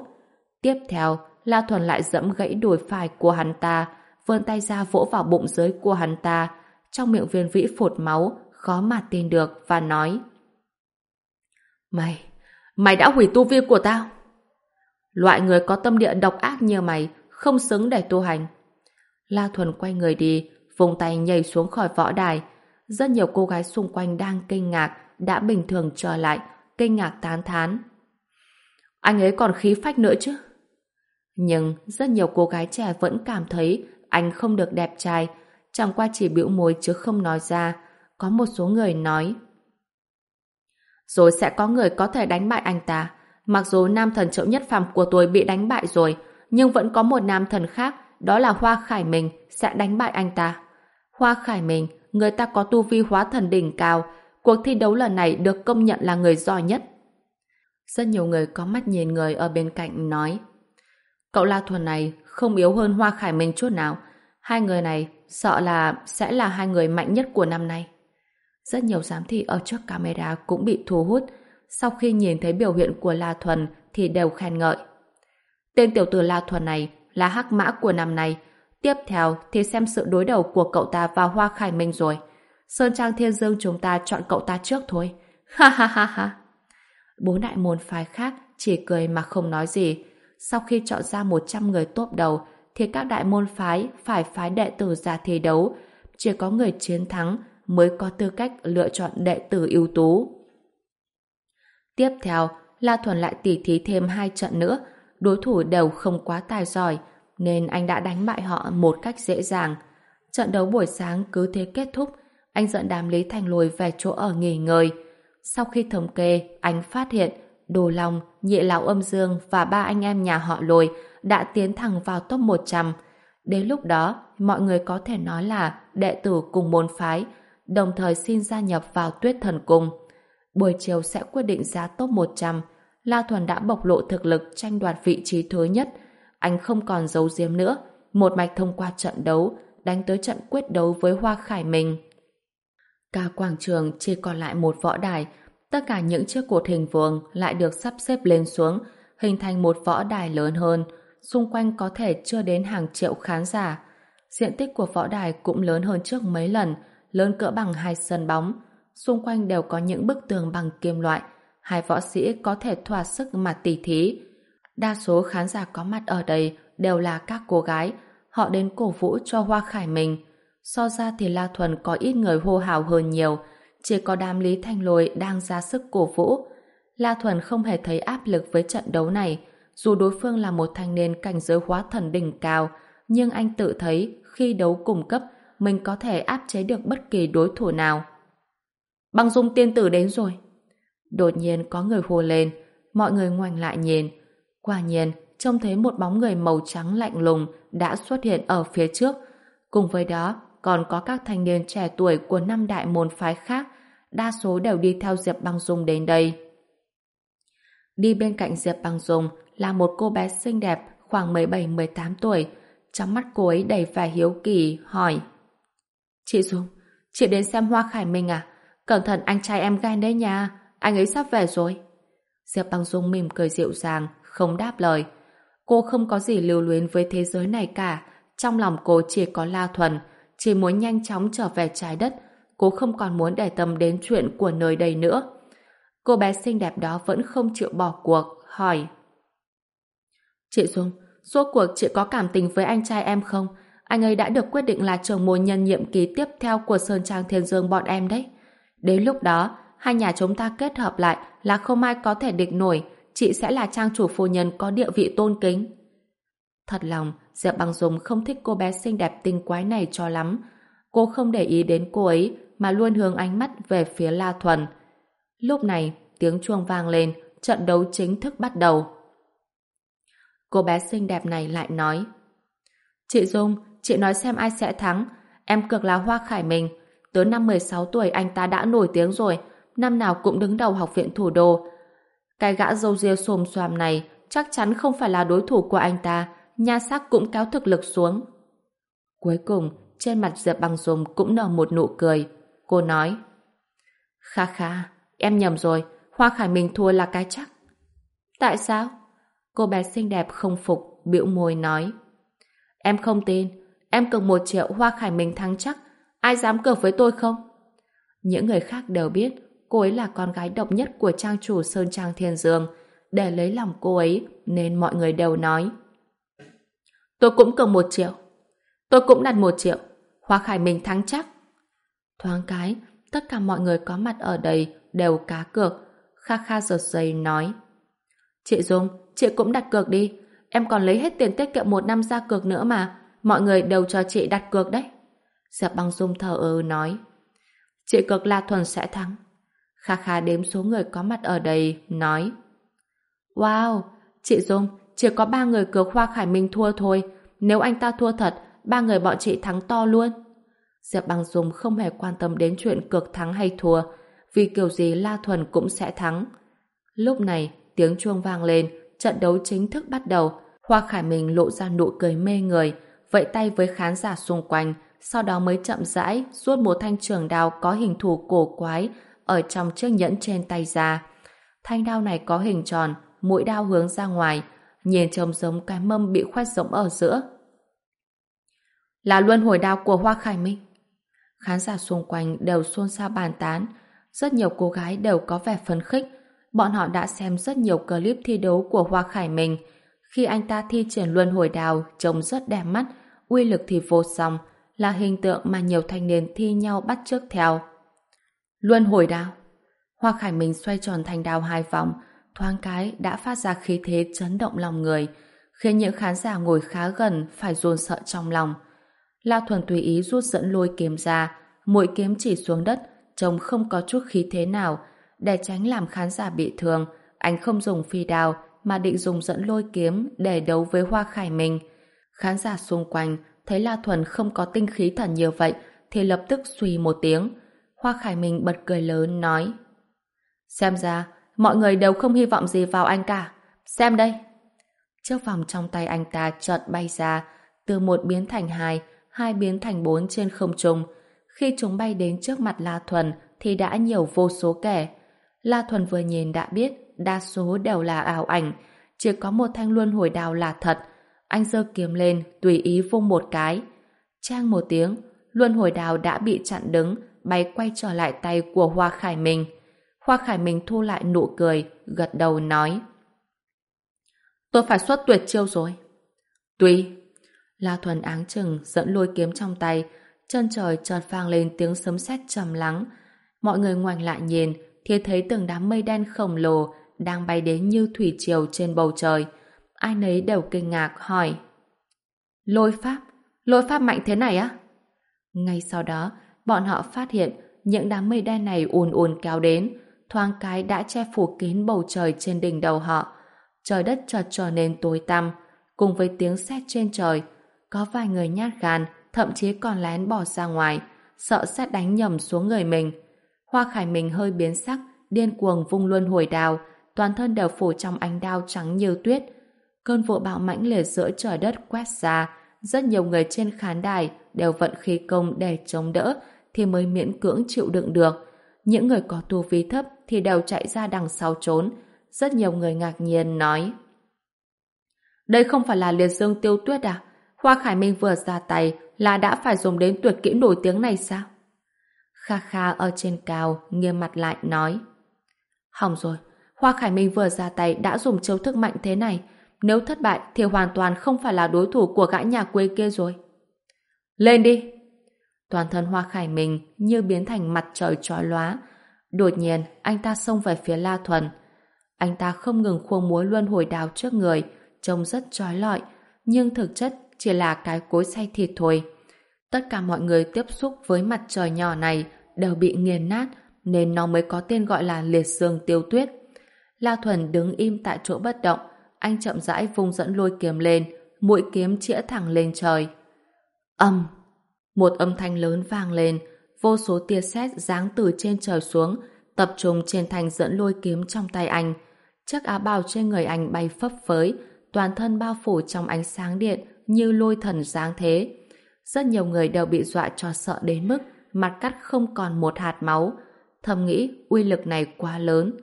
Tiếp theo, La Thuần lại dẫm gãy đùi phải của hắn ta, vươn tay ra vỗ vào bụng dưới của hắn ta. Trong miệng viên vĩ phột máu, khó mà tin được và nói Mày, mày đã hủy tu vi của tao. Loại người có tâm địa độc ác như mày không xứng để tu hành. La Thuần quay người đi, vùng tay nhảy xuống khỏi võ đài. Rất nhiều cô gái xung quanh đang kinh ngạc, đã bình thường trở lại, kinh ngạc tán thán. Anh ấy còn khí phách nữa chứ. Nhưng rất nhiều cô gái trẻ vẫn cảm thấy anh không được đẹp trai, chẳng qua chỉ biểu môi chứ không nói ra. Có một số người nói rồi sẽ có người có thể đánh bại anh ta. Mặc dù nam thần triệu nhất phàm của tôi bị đánh bại rồi, nhưng vẫn có một nam thần khác đó là Hoa Khải Minh sẽ đánh bại anh ta. Hoa Khải Minh, người ta có tu vi hóa thần đỉnh cao, cuộc thi đấu lần này được công nhận là người giỏi nhất. Rất nhiều người có mắt nhìn người ở bên cạnh nói Cậu La Thuần này không yếu hơn Hoa Khải Minh chút nào. Hai người này sợ là sẽ là hai người mạnh nhất của năm nay. Rất nhiều giám thị ở trước camera cũng bị thu hút. Sau khi nhìn thấy biểu hiện của La Thuần thì đều khen ngợi. Tên tiểu tử La Thuần này là hắc mã của năm nay. Tiếp theo thì xem sự đối đầu của cậu ta và Hoa Khải Minh rồi. Sơn Trang Thiên Dương chúng ta chọn cậu ta trước thôi. Ha ha ha ha. Bốn đại môn phái khác chỉ cười mà không nói gì. Sau khi chọn ra 100 người tốt đầu thì các đại môn phái phải phái đệ tử ra thi đấu. Chỉ có người chiến thắng mới có tư cách lựa chọn đệ tử ưu tú. Tiếp theo, La Thuần lại tỉ thí thêm hai trận nữa đối thủ đều không quá tài giỏi, nên anh đã đánh bại họ một cách dễ dàng. Trận đấu buổi sáng cứ thế kết thúc, anh dẫn đám Lý Thành Lùi về chỗ ở nghỉ ngơi. Sau khi thống kê, anh phát hiện Đồ Long, Nhị Lão Âm Dương và ba anh em nhà họ Lùi đã tiến thẳng vào top 100. Đến lúc đó, mọi người có thể nói là đệ tử cùng môn phái, đồng thời xin gia nhập vào Tuyết Thần Cung. Buổi chiều sẽ quyết định giá top 100, La Thuần đã bộc lộ thực lực tranh đoạt vị trí thứ nhất. Anh không còn giấu giếm nữa, một mạch thông qua trận đấu, đánh tới trận quyết đấu với Hoa Khải Minh. Cả quảng trường chỉ còn lại một võ đài, tất cả những chiếc cột hình vuông lại được sắp xếp lên xuống, hình thành một võ đài lớn hơn, xung quanh có thể chưa đến hàng triệu khán giả. Diện tích của võ đài cũng lớn hơn trước mấy lần, lớn cỡ bằng hai sân bóng. Xung quanh đều có những bức tường bằng kim loại, hai võ sĩ có thể thỏa sức mà tỉ thí. Đa số khán giả có mặt ở đây đều là các cô gái, họ đến cổ vũ cho Hoa Khải mình. So ra thì La Thuần có ít người hô hào hơn nhiều, chỉ có đám Lý Thanh Lôi đang ra sức cổ vũ. La Thuần không hề thấy áp lực với trận đấu này, dù đối phương là một thanh niên cảnh giới hóa thần đỉnh cao, nhưng anh tự thấy khi đấu cùng cấp mình có thể áp chế được bất kỳ đối thủ nào. Băng dung tiên tử đến rồi. Đột nhiên có người hô lên, mọi người ngoảnh lại nhìn. Quả nhiên, trông thấy một bóng người màu trắng lạnh lùng đã xuất hiện ở phía trước. Cùng với đó, còn có các thanh niên trẻ tuổi của năm đại môn phái khác đa số đều đi theo Diệp Băng Dung đến đây. Đi bên cạnh Diệp Băng Dung là một cô bé xinh đẹp khoảng 17-18 tuổi. Trong mắt cô ấy đầy vẻ hiếu kỳ, hỏi Chị Dung, chị đến xem Hoa Khải Minh à? Cẩn thận anh trai em ghen đấy nha, anh ấy sắp về rồi. Diệp Băng Dung mỉm cười dịu dàng, không đáp lời. Cô không có gì lưu luyến với thế giới này cả. Trong lòng cô chỉ có La Thuần, chỉ muốn nhanh chóng trở về trái đất. Cô không còn muốn để tâm đến chuyện của nơi đây nữa. Cô bé xinh đẹp đó vẫn không chịu bỏ cuộc, hỏi. Chị Dung, suốt cuộc chị có cảm tình với anh trai em không? Anh ấy đã được quyết định là trường môn nhân nhiệm kỳ tiếp theo của Sơn Trang Thiên Dương bọn em đấy. Đến lúc đó, hai nhà chúng ta kết hợp lại là không ai có thể địch nổi, chị sẽ là trang chủ phu nhân có địa vị tôn kính. Thật lòng, Diệp Băng Dung không thích cô bé xinh đẹp tinh quái này cho lắm. Cô không để ý đến cô ấy, mà luôn hướng ánh mắt về phía La Thuần. Lúc này, tiếng chuông vang lên, trận đấu chính thức bắt đầu. Cô bé xinh đẹp này lại nói Chị Dung, chị nói xem ai sẽ thắng. Em cược là Hoa Khải mình. Tới năm 16 tuổi anh ta đã nổi tiếng rồi, năm nào cũng đứng đầu học viện thủ đô. Cái gã dâu ria xồm xoàm này chắc chắn không phải là đối thủ của anh ta, nha sắc cũng kéo thực lực xuống. Cuối cùng, trên mặt Diệp Bằng Dùng cũng nở một nụ cười. Cô nói, Kha kha, em nhầm rồi, Hoa Khải Minh thua là cái chắc. Tại sao? Cô bé xinh đẹp không phục, biểu môi nói. Em không tin, em cược một triệu Hoa Khải Minh thắng chắc, ai dám cược với tôi không? Những người khác đều biết cô ấy là con gái độc nhất của trang chủ Sơn Trang Thiên Dương. Để lấy lòng cô ấy nên mọi người đều nói. Tôi cũng cược một triệu. Tôi cũng đặt một triệu. Hoa Khải Minh thắng chắc. Thoáng cái, tất cả mọi người có mặt ở đây đều cá cược. Kha Kha giật giày nói. Chị Dung, chị cũng đặt cược đi. Em còn lấy hết tiền tiết kiệm một năm ra cược nữa mà. Mọi người đều cho chị đặt cược đấy. Diệp băng Dung thờ ơ nói. Chị cược La Thuần sẽ thắng. Kha Kha đếm số người có mặt ở đây, nói Wow, chị Dung, chỉ có ba người cược Hoa Khải Minh thua thôi. Nếu anh ta thua thật, ba người bọn chị thắng to luôn. Diệp Băng Dung không hề quan tâm đến chuyện cược thắng hay thua, vì kiểu gì La Thuần cũng sẽ thắng. Lúc này, tiếng chuông vang lên, trận đấu chính thức bắt đầu. Hoa Khải Minh lộ ra nụ cười mê người, vẫy tay với khán giả xung quanh, sau đó mới chậm rãi rút một thanh trường đao có hình thù cổ quái ở trong chiếc nhẫn trên tay ra. Thanh đao này có hình tròn, mũi đao hướng ra ngoài, nhìn trông giống cái mâm bị khoét rỗng ở giữa. Là luân hồi đao của Hoa Khải Minh. Khán giả xung quanh đều xôn xao bàn tán, rất nhiều cô gái đều có vẻ phấn khích. Bọn họ đã xem rất nhiều clip thi đấu của Hoa Khải Minh. Khi anh ta thi triển luân hồi đao trông rất đẹp mắt, uy lực thì vô song, là hình tượng mà nhiều thanh niên thi nhau bắt chước theo. Luân hồi đao Hoa Khải Minh xoay tròn thành đao hai vòng, thoáng cái đã phát ra khí thế chấn động lòng người, khiến những khán giả ngồi khá gần phải run sợ trong lòng. La Thuần tùy ý rút dẫn lôi kiếm ra, mũi kiếm chỉ xuống đất, trông không có chút khí thế nào. Để tránh làm khán giả bị thương, anh không dùng phi đao, mà định dùng dẫn lôi kiếm để đấu với Hoa Khải Minh. Khán giả xung quanh thấy La Thuần không có tinh khí thần nhiều vậy, thì lập tức suy một tiếng. Hoa Khải Minh bật cười lớn, nói Xem ra, mọi người đều không hy vọng gì vào anh cả. Xem đây. Chiếc vòng trong tay anh ta chợt bay ra, từ một biến thành hai, hai biến thành bốn trên không trung. Khi chúng bay đến trước mặt La Thuần thì đã nhiều vô số kẻ. La Thuần vừa nhìn đã biết đa số đều là ảo ảnh, chỉ có một thanh luân hồi đào là thật. Anh giơ kiếm lên, tùy ý vung một cái. Trang một tiếng, luân hồi đào đã bị chặn đứng, bay quay trở lại tay của Hoa Khải Minh. Hoa Khải Minh thu lại nụ cười, gật đầu nói. Tôi phải xuất tuyệt chiêu rồi. Tuy, La Thuần áng chừng dẫn lôi kiếm trong tay, chân trời chợt vang lên tiếng sấm sét trầm lắng. Mọi người ngoảnh lại nhìn, thì thấy từng đám mây đen khổng lồ đang bay đến như thủy triều trên bầu trời. Ai nấy đều kinh ngạc hỏi. Lôi pháp? Lôi pháp mạnh thế này á? Ngay sau đó, bọn họ phát hiện những đám mây đen này ùn ùn kéo đến, thoáng cái đã che phủ kín bầu trời trên đỉnh đầu họ. Trời đất chợt trở nên tối tăm, cùng với tiếng sét trên trời, có vài người nhát gan, thậm chí còn lén bỏ ra ngoài, sợ sét đánh nhầm xuống người mình. Hoa Khải mình hơi biến sắc, điên cuồng vung luân hồi đào, toàn thân đều phủ trong ánh đao trắng như tuyết. Cơn vụ bão mãnh liệt giữa trời đất quét ra, rất nhiều người trên khán đài đều vận khí công để chống đỡ thì mới miễn cưỡng chịu đựng được. Những người có tu vi thấp thì đều chạy ra đằng sau trốn. Rất nhiều người ngạc nhiên nói Đây không phải là liệt dương tiêu tuyết à? Hoa Khải Minh vừa ra tay là đã phải dùng đến tuyệt kỹ nổi tiếng này sao? Kha Kha ở trên cao nghiêm mặt lại nói Hỏng rồi, Hoa Khải Minh vừa ra tay đã dùng chiêu thức mạnh thế này nếu thất bại thì hoàn toàn không phải là đối thủ của gã nhà quê kia rồi. Lên đi! Toàn thân Hoa Khải Minh như biến thành mặt trời trói lóa. Đột nhiên, anh ta xông về phía La Thuần. Anh ta không ngừng khuôn múa luân hồi đào trước người, trông rất trói lọi, nhưng thực chất chỉ là cái cối xay thịt thôi. Tất cả mọi người tiếp xúc với mặt trời nhỏ này đều bị nghiền nát, nên nó mới có tên gọi là liệt dương tiêu tuyết. La Thuần đứng im tại chỗ bất động, anh chậm rãi vung dẫn lôi kiếm lên, mũi kiếm chĩa thẳng lên trời. Âm! Một âm thanh lớn vang lên, vô số tia sét giáng từ trên trời xuống, tập trung trên thanh dẫn lôi kiếm trong tay anh. Chiếc áo bào trên người anh bay phấp phới, toàn thân bao phủ trong ánh sáng điện như lôi thần giáng thế. Rất nhiều người đều bị dọa cho sợ đến mức mặt cắt không còn một hạt máu. Thầm nghĩ uy lực này quá lớn.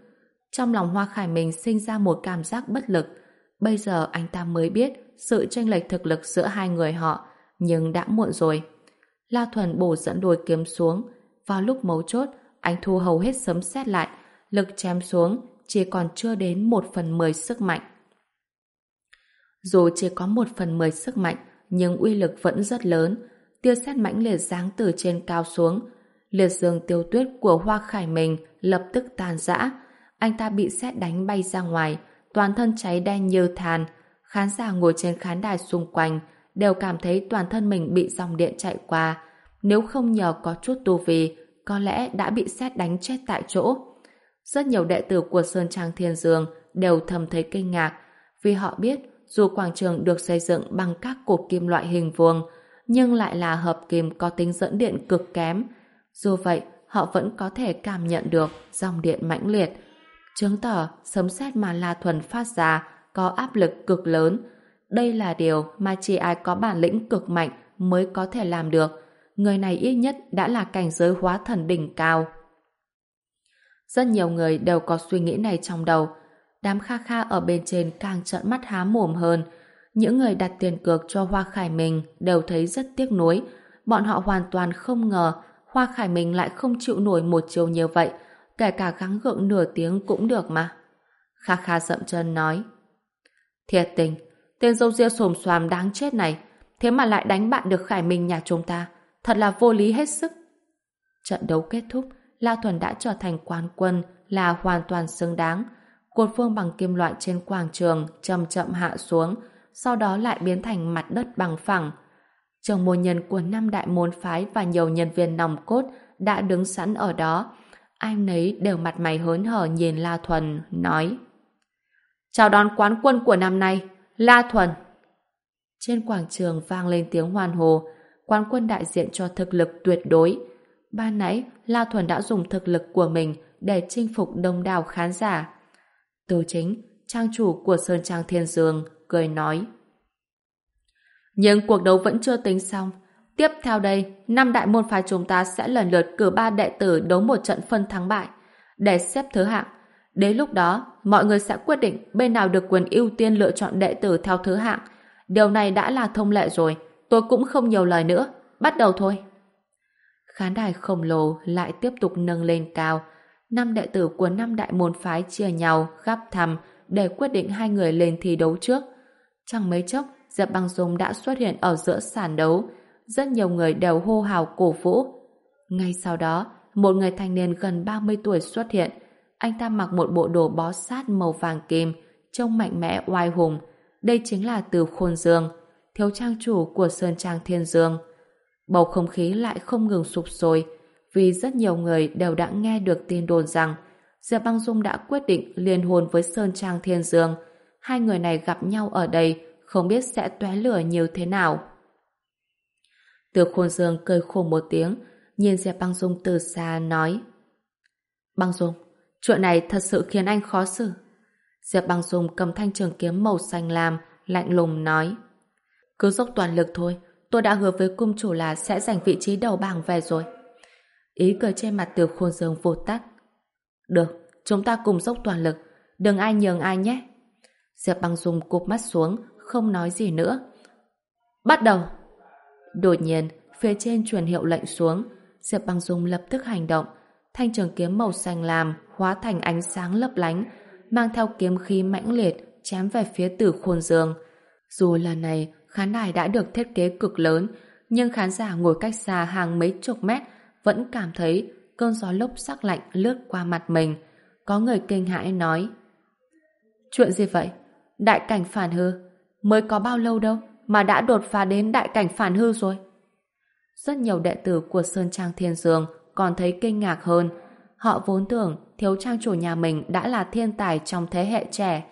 Trong lòng Hoa Khải mình sinh ra một cảm giác bất lực, Bây giờ anh ta mới biết sự tranh lệch thực lực giữa hai người họ, nhưng đã muộn rồi. La Thuần bổ dẫn đồi kiếm xuống. Vào lúc mấu chốt, anh thu hầu hết sấm xét lại, lực chém xuống chỉ còn chưa đến một phần mười sức mạnh. Dù chỉ có một phần mười sức mạnh, nhưng uy lực vẫn rất lớn. Tiêu xét mãnh liệt giáng từ trên cao xuống. Liệt dương tiêu tuyết của Hoa Khải mình lập tức tàn rã. Anh ta bị xét đánh bay ra ngoài, toàn thân cháy đen như than. Khán giả ngồi trên khán đài xung quanh đều cảm thấy toàn thân mình bị dòng điện chạy qua. Nếu không nhờ có chút tu vi, có lẽ đã bị xét đánh chết tại chỗ. Rất nhiều đệ tử của Sơn Trang Thiên Dương đều thầm thấy kinh ngạc vì họ biết dù quảng trường được xây dựng bằng các cột kim loại hình vuông nhưng lại là hợp kim có tính dẫn điện cực kém. Dù vậy, họ vẫn có thể cảm nhận được dòng điện mãnh liệt chứng tỏ sấm sét mà La Thuần phát ra có áp lực cực lớn. Đây là điều mà chỉ ai có bản lĩnh cực mạnh mới có thể làm được. Người này ít nhất đã là cảnh giới hóa thần đỉnh cao. Rất nhiều người đều có suy nghĩ này trong đầu. Đám kha kha ở bên trên càng trợn mắt há mồm hơn. Những người đặt tiền cược cho Hoa Khải Minh đều thấy rất tiếc nuối. Bọn họ hoàn toàn không ngờ Hoa Khải Minh lại không chịu nổi một chiều như vậy kể cả gắng gượng nửa tiếng cũng được mà. Kha Kha dậm chân nói. Thiệt tình, tên dâu ria xồm xoàm đáng chết này, thế mà lại đánh bạn được Khải Minh nhà chúng ta, thật là vô lý hết sức. Trận đấu kết thúc, La Thuần đã trở thành quán quân là hoàn toàn xứng đáng. Cột phương bằng kim loại trên quảng trường chậm chậm hạ xuống, sau đó lại biến thành mặt đất bằng phẳng. Trường môn nhân của năm đại môn phái và nhiều nhân viên nòng cốt đã đứng sẵn ở đó, ai nấy đều mặt mày hớn hở nhìn La Thuần, nói Chào đón quán quân của năm nay, La Thuần. Trên quảng trường vang lên tiếng hoan hô, quán quân đại diện cho thực lực tuyệt đối. Ban nãy, La Thuần đã dùng thực lực của mình để chinh phục đông đảo khán giả. Từ chính, trang chủ của Sơn Trang Thiên Dương, cười nói Nhưng cuộc đấu vẫn chưa tính xong, Tiếp theo đây, năm đại môn phái chúng ta sẽ lần lượt cử ba đệ tử đấu một trận phân thắng bại để xếp thứ hạng. Đến lúc đó, mọi người sẽ quyết định bên nào được quyền ưu tiên lựa chọn đệ tử theo thứ hạng. Điều này đã là thông lệ rồi, tôi cũng không nhiều lời nữa. Bắt đầu thôi. Khán đài khổng lồ lại tiếp tục nâng lên cao. Năm đệ tử của năm đại môn phái chia nhau gắp thăm để quyết định hai người lên thi đấu trước. Chẳng mấy chốc, Diệp Băng Dung đã xuất hiện ở giữa sàn đấu, rất nhiều người đều hô hào cổ vũ. Ngay sau đó, một người thanh niên gần 30 tuổi xuất hiện. Anh ta mặc một bộ đồ bó sát màu vàng kim, trông mạnh mẽ oai hùng. Đây chính là từ Khôn Dương, thiếu trang chủ của Sơn Trang Thiên Dương. Bầu không khí lại không ngừng sụp sôi, vì rất nhiều người đều đã nghe được tin đồn rằng Diệp Băng Dung đã quyết định liên hôn với Sơn Trang Thiên Dương. Hai người này gặp nhau ở đây, không biết sẽ tóe lửa nhiều thế nào. Từ khôn dương cười khổ một tiếng, nhìn Diệp Băng Dung từ xa nói Băng Dung, chuyện này thật sự khiến anh khó xử. Diệp Băng Dung cầm thanh trường kiếm màu xanh lam, lạnh lùng nói. Cứ dốc toàn lực thôi, tôi đã hứa với cung chủ là sẽ giành vị trí đầu bảng về rồi. Ý cười trên mặt từ khuôn dương vụt tắt. Được, chúng ta cùng dốc toàn lực, đừng ai nhường ai nhé. Diệp Băng Dung cụp mắt xuống, không nói gì nữa. Bắt đầu! Đột nhiên, phía trên truyền hiệu lệnh xuống, Diệp Băng Dung lập tức hành động. Thanh trường kiếm màu xanh lam hóa thành ánh sáng lấp lánh, mang theo kiếm khí mãnh liệt chém về phía tử khôn dương. Dù lần này khán đài đã được thiết kế cực lớn, nhưng khán giả ngồi cách xa hàng mấy chục mét vẫn cảm thấy cơn gió lốc sắc lạnh lướt qua mặt mình. Có người kinh hãi nói Chuyện gì vậy? Đại cảnh phản hư mới có bao lâu đâu mà đã đột phá đến đại cảnh phản hư rồi. Rất nhiều đệ tử của Sơn Trang Thiên Dương còn thấy kinh ngạc hơn. Họ vốn tưởng thiếu trang chủ nhà mình đã là thiên tài trong thế hệ trẻ.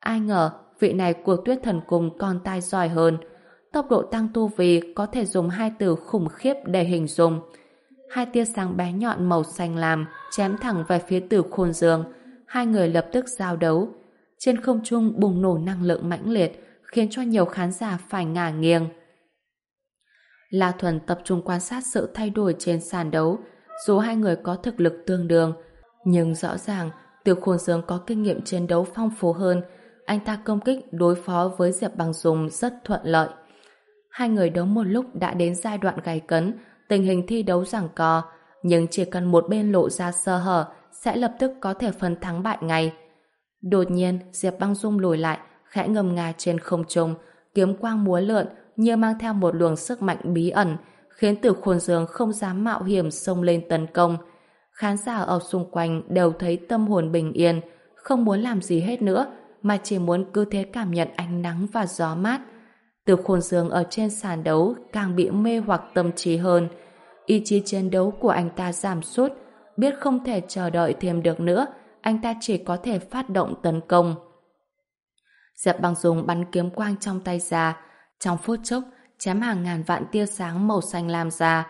Ai ngờ vị này của tuyết thần cùng còn tai giỏi hơn. Tốc độ tăng tu vì có thể dùng hai từ khủng khiếp để hình dung. Hai tia sáng bé nhọn màu xanh lam chém thẳng về phía tử khôn dương. Hai người lập tức giao đấu. Trên không trung bùng nổ năng lượng mãnh liệt khiến cho nhiều khán giả phải ngả nghiêng. La Thuần tập trung quan sát sự thay đổi trên sàn đấu, dù hai người có thực lực tương đương, nhưng rõ ràng Tiêu Khôn Dương có kinh nghiệm chiến đấu phong phú hơn, anh ta công kích đối phó với Diệp Bằng Dùng rất thuận lợi. Hai người đấu một lúc đã đến giai đoạn gay cấn, tình hình thi đấu giằng co, nhưng chỉ cần một bên lộ ra sơ hở sẽ lập tức có thể phân thắng bại ngay. Đột nhiên, Diệp Băng Dung lùi lại, khẽ ngầm nga trên không trung, kiếm quang múa lượn như mang theo một luồng sức mạnh bí ẩn, khiến Tử Khôn Dương không dám mạo hiểm xông lên tấn công. Khán giả ở xung quanh đều thấy tâm hồn bình yên, không muốn làm gì hết nữa, mà chỉ muốn cứ thế cảm nhận ánh nắng và gió mát. Tử Khôn Dương ở trên sàn đấu càng bị mê hoặc tâm trí hơn. Ý chí chiến đấu của anh ta giảm sút, biết không thể chờ đợi thêm được nữa, anh ta chỉ có thể phát động tấn công. Diệp Băng Dung bắn kiếm quang trong tay ra, trong phút chốc chém hàng ngàn vạn tia sáng màu xanh lam ra.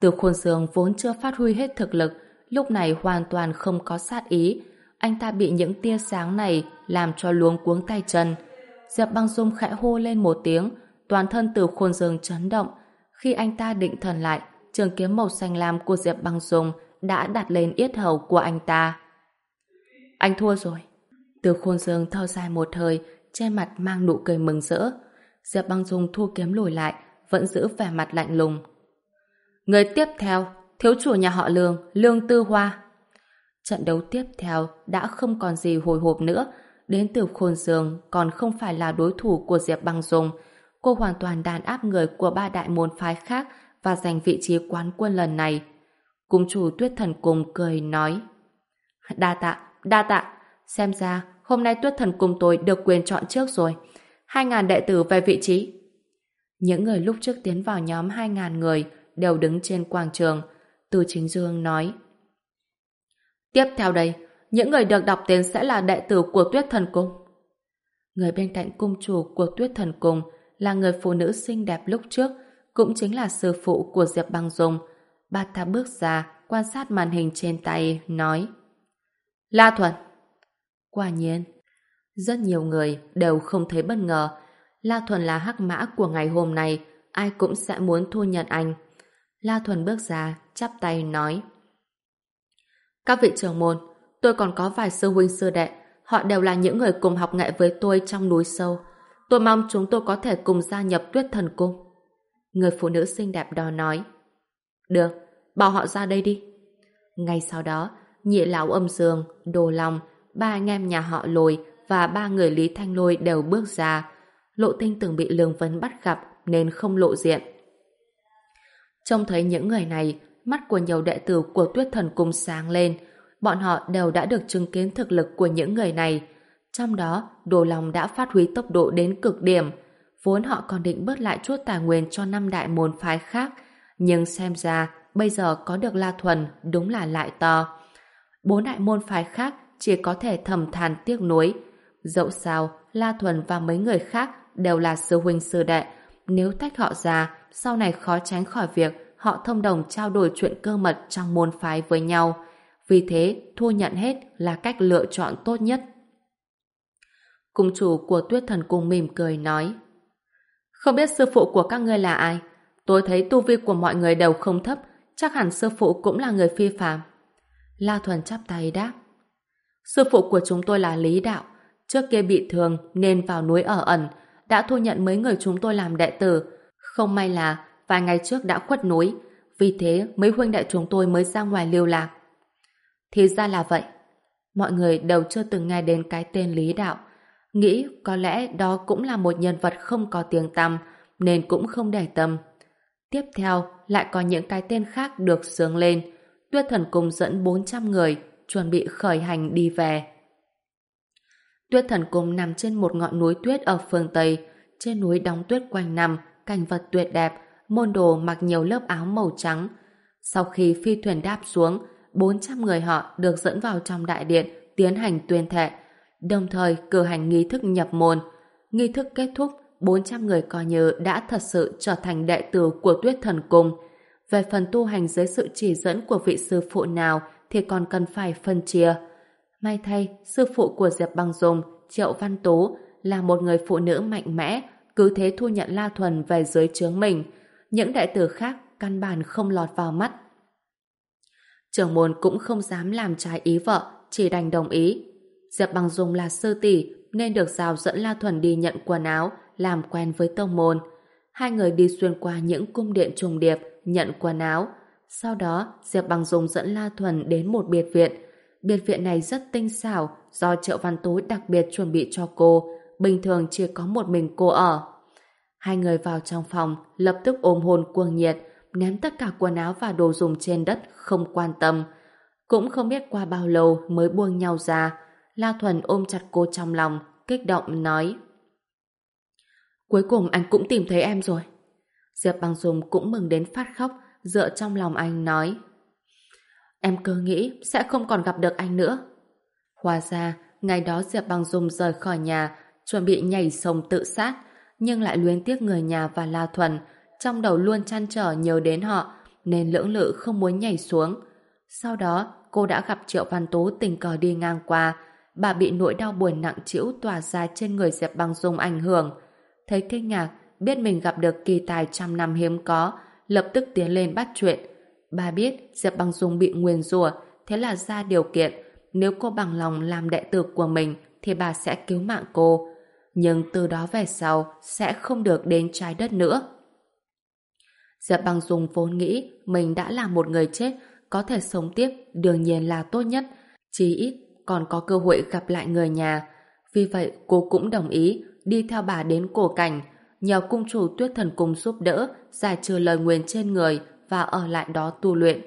Từ khuôn dương vốn chưa phát huy hết thực lực, lúc này hoàn toàn không có sát ý. Anh ta bị những tia sáng này làm cho luống cuống tay chân. Diệp Băng Dung khẽ hô lên một tiếng, toàn thân từ khuôn dương chấn động. Khi anh ta định thần lại, trường kiếm màu xanh lam của Diệp Băng Dung đã đặt lên yết hầu của anh ta. Anh thua rồi. Từ khuôn dương thở dài một thời, trên mặt mang nụ cười mừng rỡ. Diệp Băng Dung thu kiếm lùi lại, vẫn giữ vẻ mặt lạnh lùng. Người tiếp theo, thiếu chủ nhà họ Lương, Lương Tư Hoa. Trận đấu tiếp theo đã không còn gì hồi hộp nữa, đến từ Khôn Dương còn không phải là đối thủ của Diệp Băng Dung. Cô hoàn toàn đàn áp người của ba đại môn phái khác và giành vị trí quán quân lần này. Cung chủ Tuyết Thần cùng cười nói Đa tạ, đa tạ, xem ra hôm nay Tuyết Thần Cung tôi được quyền chọn trước rồi. 2.000 đệ tử về vị trí. Những người lúc trước tiến vào nhóm 2.000 người đều đứng trên quảng trường. Từ Chính Dương nói Tiếp theo đây, những người được đọc tên sẽ là đệ tử của Tuyết Thần Cung. Người bên cạnh cung chủ của Tuyết Thần Cung là người phụ nữ xinh đẹp lúc trước, cũng chính là sư phụ của Diệp Băng Dung. Bà ta bước ra, quan sát màn hình trên tay, nói La Thuần. Quả nhiên, rất nhiều người đều không thấy bất ngờ. La Thuần là hắc mã của ngày hôm nay, ai cũng sẽ muốn thu nhận anh. La Thuần bước ra, chắp tay nói. Các vị trưởng môn, tôi còn có vài sư huynh sư đệ, họ đều là những người cùng học nghệ với tôi trong núi sâu. Tôi mong chúng tôi có thể cùng gia nhập tuyết thần cung. Người phụ nữ xinh đẹp đó nói. Được, bảo họ ra đây đi. Ngay sau đó, nhị lão âm dương, đồ lòng, ba anh em nhà họ lồi và ba người Lý Thanh Lôi đều bước ra. Lộ tinh từng bị Lương Vấn bắt gặp nên không lộ diện. Trông thấy những người này, mắt của nhiều đệ tử của tuyết thần cung sáng lên. Bọn họ đều đã được chứng kiến thực lực của những người này. Trong đó, Đồ Long đã phát huy tốc độ đến cực điểm. Vốn họ còn định bớt lại chút tài nguyên cho năm đại môn phái khác. Nhưng xem ra, bây giờ có được La Thuần đúng là lại to. Bốn đại môn phái khác chỉ có thể thầm than tiếc nuối. Dẫu sao, La Thuần và mấy người khác đều là sư huynh sư đệ. Nếu tách họ ra, sau này khó tránh khỏi việc họ thông đồng trao đổi chuyện cơ mật trong môn phái với nhau. vì thế thu nhận hết là cách lựa chọn tốt nhất. Cung chủ của tuyết thần cung mỉm cười nói Không biết sư phụ của các ngươi là ai? Tôi thấy tu vi của mọi người đều không thấp, chắc hẳn sư phụ cũng là người phi phàm. La Thuần chắp tay đáp Sư phụ của chúng tôi là Lý Đạo, trước kia bị thương nên vào núi ở ẩn, đã thu nhận mấy người chúng tôi làm đệ tử. Không may là vài ngày trước đã khuất núi, vì thế mấy huynh đệ chúng tôi mới ra ngoài lưu lạc. Thì ra là vậy. Mọi người đều chưa từng nghe đến cái tên Lý Đạo, nghĩ có lẽ đó cũng là một nhân vật không có tiếng tăm, nên cũng không để tâm. Tiếp theo lại có những cái tên khác được sướng lên. Tuyết thần cung dẫn 400 người chuẩn bị khởi hành đi về. Tuyết thần cung nằm trên một ngọn núi tuyết ở phương Tây. Trên núi đóng tuyết quanh năm, cảnh vật tuyệt đẹp, môn đồ mặc nhiều lớp áo màu trắng. Sau khi phi thuyền đáp xuống, 400 người họ được dẫn vào trong đại điện tiến hành tuyên thệ, đồng thời cử hành nghi thức nhập môn. Nghi thức kết thúc, 400 người coi như đã thật sự trở thành đệ tử của tuyết thần cung. Về phần tu hành dưới sự chỉ dẫn của vị sư phụ nào thì còn cần phải phân chia. May thay, sư phụ của Diệp Băng Dung, Triệu Văn Tú, là một người phụ nữ mạnh mẽ, cứ thế thu nhận La Thuần về dưới trướng mình. Những đại tử khác căn bản không lọt vào mắt. Trưởng môn cũng không dám làm trái ý vợ, chỉ đành đồng ý. Diệp Bằng Dung là sư tỷ nên được giao dẫn La Thuần đi nhận quần áo, làm quen với tông môn. Hai người đi xuyên qua những cung điện trùng điệp, nhận quần áo. Sau đó, Diệp bằng Dung dẫn La Thuần đến một biệt viện. Biệt viện này rất tinh xảo, do Triệu Văn Tú đặc biệt chuẩn bị cho cô. Bình thường chỉ có một mình cô ở. Hai người vào trong phòng, lập tức ôm hôn cuồng nhiệt, ném tất cả quần áo và đồ dùng trên đất, không quan tâm. Cũng không biết qua bao lâu mới buông nhau ra. La Thuần ôm chặt cô trong lòng, kích động nói. Cuối cùng anh cũng tìm thấy em rồi. Diệp bằng Dung cũng mừng đến phát khóc, dựa trong lòng anh nói. Em cứ nghĩ sẽ không còn gặp được anh nữa. hòa ra, ngày đó Diệp Băng Dung rời khỏi nhà, chuẩn bị nhảy sông tự sát, nhưng lại luyến tiếc người nhà và La Thuần, trong đầu luôn chăn trở nhớ đến họ, nên lưỡng lự không muốn nhảy xuống. Sau đó, cô đã gặp Triệu Văn Tú tình cờ đi ngang qua, bà bị nỗi đau buồn nặng trĩu tỏa ra trên người Diệp Băng Dung ảnh hưởng. Thấy kinh ngạc, biết mình gặp được kỳ tài trăm năm hiếm có, lập tức tiến lên bắt chuyện. Bà biết Diệp Băng Dung bị nguyền rủa, thế là ra điều kiện, nếu cô bằng lòng làm đệ tử của mình thì bà sẽ cứu mạng cô. Nhưng từ đó về sau sẽ không được đến trái đất nữa. Diệp Băng Dung vốn nghĩ mình đã là một người chết, có thể sống tiếp đương nhiên là tốt nhất, chí ít còn có cơ hội gặp lại người nhà. Vì vậy cô cũng đồng ý đi theo bà đến cổ cảnh, nhờ cung chủ tuyết thần cung giúp đỡ giải trừ lời nguyền trên người và ở lại đó tu luyện.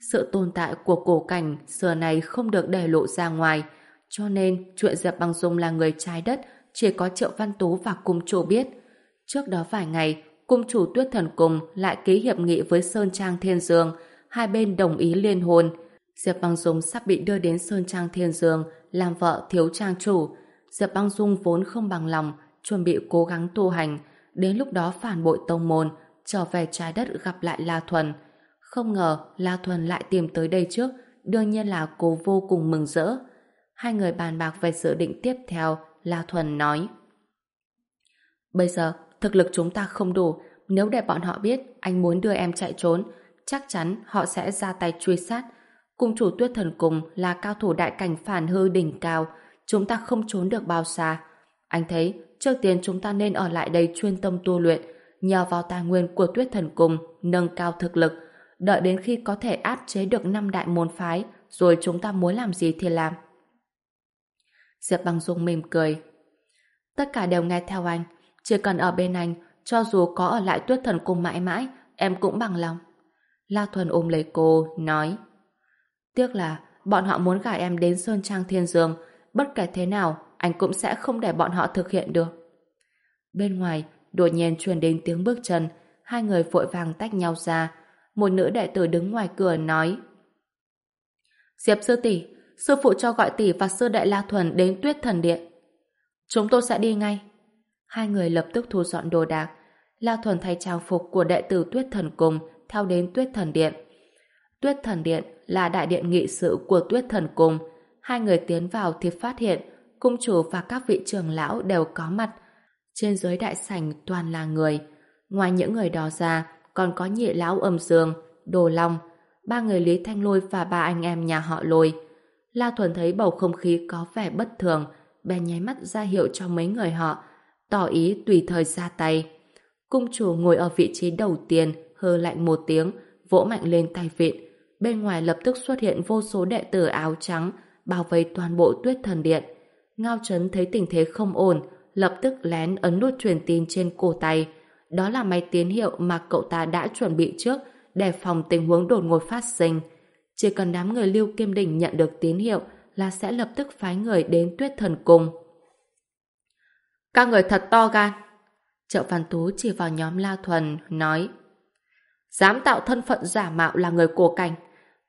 Sự tồn tại của cổ cảnh xưa này không được để lộ ra ngoài, cho nên chuyện Diệp Băng Dung là người trái đất chỉ có Triệu Văn Tú và cung chủ biết. Trước đó vài ngày, cung chủ tuyết thần cung lại ký hiệp nghị với Sơn Trang Thiên Dương, hai bên đồng ý liên hôn. Diệp Băng Dung sắp bị đưa đến Sơn Trang Thiên Dương làm vợ thiếu trang chủ. Diệp Băng Dung vốn không bằng lòng, chuẩn bị cố gắng tu hành, đến lúc đó phản bội tông môn, trở về trái đất gặp lại La Thuần. Không ngờ La Thuần lại tìm tới đây trước, đương nhiên là cô vô cùng mừng rỡ. Hai người bàn bạc về dự định tiếp theo, La Thuần nói. Bây giờ, thực lực chúng ta không đủ, nếu để bọn họ biết anh muốn đưa em chạy trốn, chắc chắn họ sẽ ra tay truy sát. Cung chủ tuyết thần cùng là cao thủ đại cảnh phản hư đỉnh cao, chúng ta không trốn được bao xa. Anh thấy, trước tiên chúng ta nên ở lại đây chuyên tâm tu luyện, nhờ vào tài nguyên của tuyết thần cùng nâng cao thực lực, đợi đến khi có thể áp chế được năm đại môn phái, rồi chúng ta muốn làm gì thì làm. Diệp Băng Dung mỉm cười. Tất cả đều nghe theo anh, chỉ cần ở bên anh, cho dù có ở lại tuyết thần cùng mãi mãi, em cũng bằng lòng. La Thuần ôm lấy cô, nói Tiếc là bọn họ muốn gả em đến Sơn Trang Thiên Dương, bất kể thế nào, anh cũng sẽ không để bọn họ thực hiện được. Bên ngoài, đột nhiên truyền đến tiếng bước chân, hai người vội vàng tách nhau ra. Một nữ đệ tử đứng ngoài cửa nói Diệp sư tỷ, sư phụ cho gọi tỷ và sư đệ La Thuần đến tuyết thần điện. Chúng tôi sẽ đi ngay. Hai người lập tức thu dọn đồ đạc. La Thuần thay trang phục của đệ tử tuyết thần cùng theo đến tuyết thần điện. Tuyết thần điện là đại điện nghị sự của tuyết thần cùng Hai người tiến vào thì phát hiện cung chủ và các vị trưởng lão đều có mặt. Trên dưới đại sảnh toàn là người. Ngoài những người đó ra, còn có nhị lão âm dương, đồ long, ba người Lý Thanh Lôi và ba anh em nhà họ Lôi. La Thuần thấy bầu không khí có vẻ bất thường, bèn nháy mắt ra hiệu cho mấy người họ, tỏ ý tùy thời ra tay. Cung chủ ngồi ở vị trí đầu tiên, hơ lạnh một tiếng, vỗ mạnh lên tay vịn. Bên ngoài lập tức xuất hiện vô số đệ tử áo trắng, bao vây toàn bộ tuyết thần điện. Ngao Trấn thấy tình thế không ổn, lập tức lén ấn nút truyền tin trên cổ tay. Đó là máy tín hiệu mà cậu ta đã chuẩn bị trước để phòng tình huống đột ngột phát sinh. Chỉ cần đám người Lưu Kim Đình nhận được tín hiệu là sẽ lập tức phái người đến tuyết thần cung. Các người thật to gan. Triệu Văn Tú chỉ vào nhóm La Thuần, nói Dám tạo thân phận giả mạo là người cổ cảnh.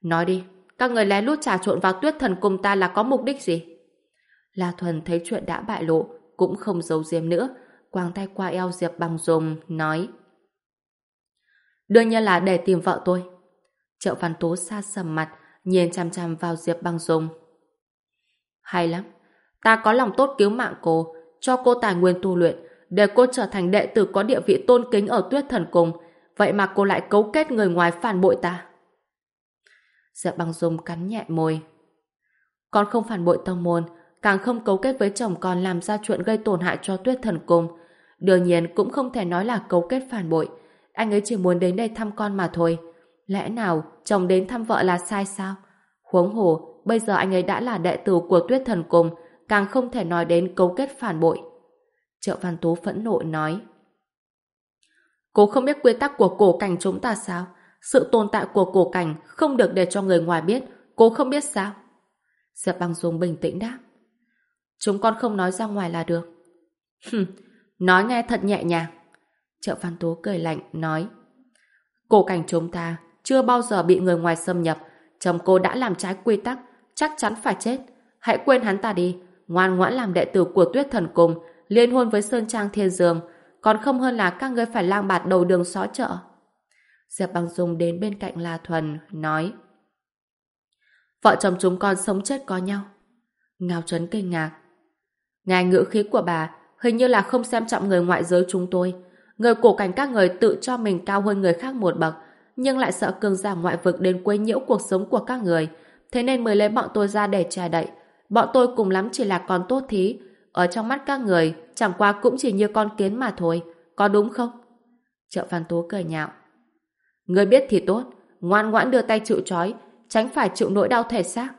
Nói đi, các người lén lút trà trộn vào tuyết thần cung ta là có mục đích gì? La Thuần thấy chuyện đã bại lộ, cũng không giấu giếm nữa, quàng tay qua eo Diệp Bằng Dùng, nói Đương nhiên là để tìm vợ tôi. Triệu Văn tố xa sầm mặt, nhìn chăm chăm vào Diệp Băng Dung. Hay lắm, ta có lòng tốt cứu mạng cô, cho cô tài nguyên tu luyện, để cô trở thành đệ tử có địa vị tôn kính ở tuyết thần cung, vậy mà cô lại cấu kết người ngoài phản bội ta. Diệp Băng Dung cắn nhẹ môi. Con không phản bội tông môn, càng không cấu kết với chồng còn làm ra chuyện gây tổn hại cho tuyết thần cung. Đương nhiên cũng không thể nói là cấu kết phản bội. Anh ấy chỉ muốn đến đây thăm con mà thôi. Lẽ nào chồng đến thăm vợ là sai sao? Huống hồ, bây giờ anh ấy đã là đệ tử của tuyết thần cung, càng không thể nói đến cấu kết phản bội. Triệu Văn Tú phẫn nộ nói. Cô không biết quy tắc của cổ cảnh chúng ta sao? Sự tồn tại của cổ cảnh không được để cho người ngoài biết. Cô không biết sao? Diệp Băng Dung bình tĩnh đáp. Chúng con không nói ra ngoài là được. Hừm, nói nghe thật nhẹ nhàng. trợ phan Tú cười lạnh, nói. Cổ cảnh chúng ta chưa bao giờ bị người ngoài xâm nhập. Chồng cô đã làm trái quy tắc, chắc chắn phải chết. Hãy quên hắn ta đi, ngoan ngoãn làm đệ tử của Tuyết Thần Cung, liên hôn với Sơn Trang Thiên Dương, còn không hơn là các ngươi phải lang bạt đầu đường xó chợ. Diệp Băng Dung đến bên cạnh La Thuần, nói Vợ chồng chúng con sống chết có nhau. Ngao Trấn kinh ngạc. Ngài ngữ khí của bà hình như là không xem trọng người ngoại giới chúng tôi. Người cổ cảnh các người tự cho mình cao hơn người khác một bậc, nhưng lại sợ cường giả ngoại vực đến quấy nhiễu cuộc sống của các người. Thế nên mới lấy bọn tôi ra để trà đậy. Bọn tôi cùng lắm chỉ là con tốt thí. Ở trong mắt các người, chẳng qua cũng chỉ như con kiến mà thôi. Có đúng không? Trợ Phan Tố cười nhạo. Người biết thì tốt, ngoan ngoãn đưa tay chịu trói, tránh phải chịu nỗi đau thể xác.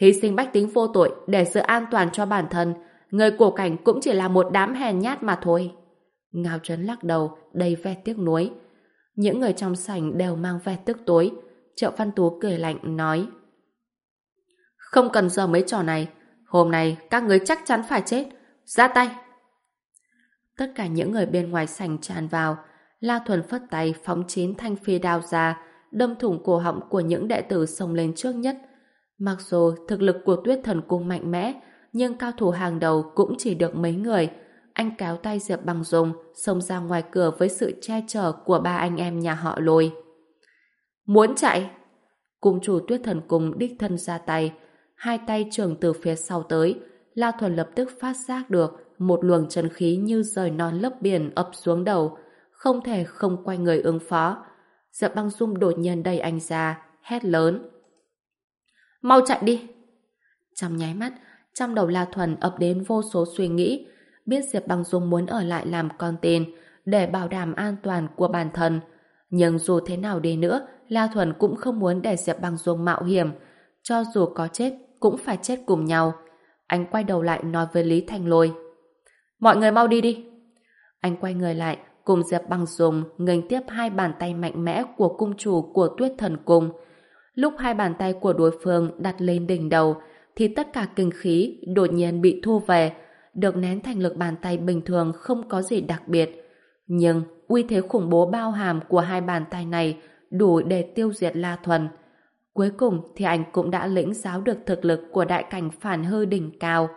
Hy sinh bách tính vô tội để sự an toàn cho bản thân, người cổ cảnh cũng chỉ là một đám hèn nhát mà thôi. Ngao Trấn lắc đầu, đầy vẻ tiếc nuối. Những người trong sảnh đều mang vẻ tức tối. Triệu Văn Tú cười lạnh, nói Không cần giờ mấy trò này. Hôm nay các người chắc chắn phải chết. Ra tay! Tất cả những người bên ngoài sảnh tràn vào. La Thuần phất tay phóng chín thanh phi đao ra, đâm thủng cổ họng của những đệ tử xông lên trước nhất. Mặc dù thực lực của tuyết thần cung mạnh mẽ, nhưng cao thủ hàng đầu cũng chỉ được mấy người, anh kéo tay Diệp Bằng Dung xông ra ngoài cửa với sự che chở của ba anh em nhà họ lôi. Muốn chạy? Cung chủ tuyết thần cung đích thân ra tay, hai tay trường từ phía sau tới, La Thuần lập tức phát giác được một luồng chân khí như rời non lấp biển ập xuống đầu, không thể không quay người ứng phó. Diệp Băng Dung đột nhiên đẩy anh ra, hét lớn. Mau chạy đi! Trong nháy mắt, trong đầu La Thuần ập đến vô số suy nghĩ, biết Diệp Băng Dung muốn ở lại làm con tin để bảo đảm an toàn của bản thân. Nhưng dù thế nào đi nữa, La Thuần cũng không muốn để Diệp Băng Dung mạo hiểm. Cho dù có chết, cũng phải chết cùng nhau. Anh quay đầu lại nói với Lý thành Lôi. Mọi người mau đi đi. Anh quay người lại, cùng Diệp Băng Dung nghênh tiếp hai bàn tay mạnh mẽ của cung chủ của Tuyết Thần Cung. Lúc hai bàn tay của đối phương đặt lên đỉnh đầu, thì tất cả kinh khí đột nhiên bị thu về, được nén thành lực bàn tay bình thường không có gì đặc biệt. Nhưng uy thế khủng bố bao hàm của hai bàn tay này đủ để tiêu diệt La Thuần. Cuối cùng thì anh cũng đã lĩnh giáo được thực lực của đại cảnh phản hư đỉnh cao.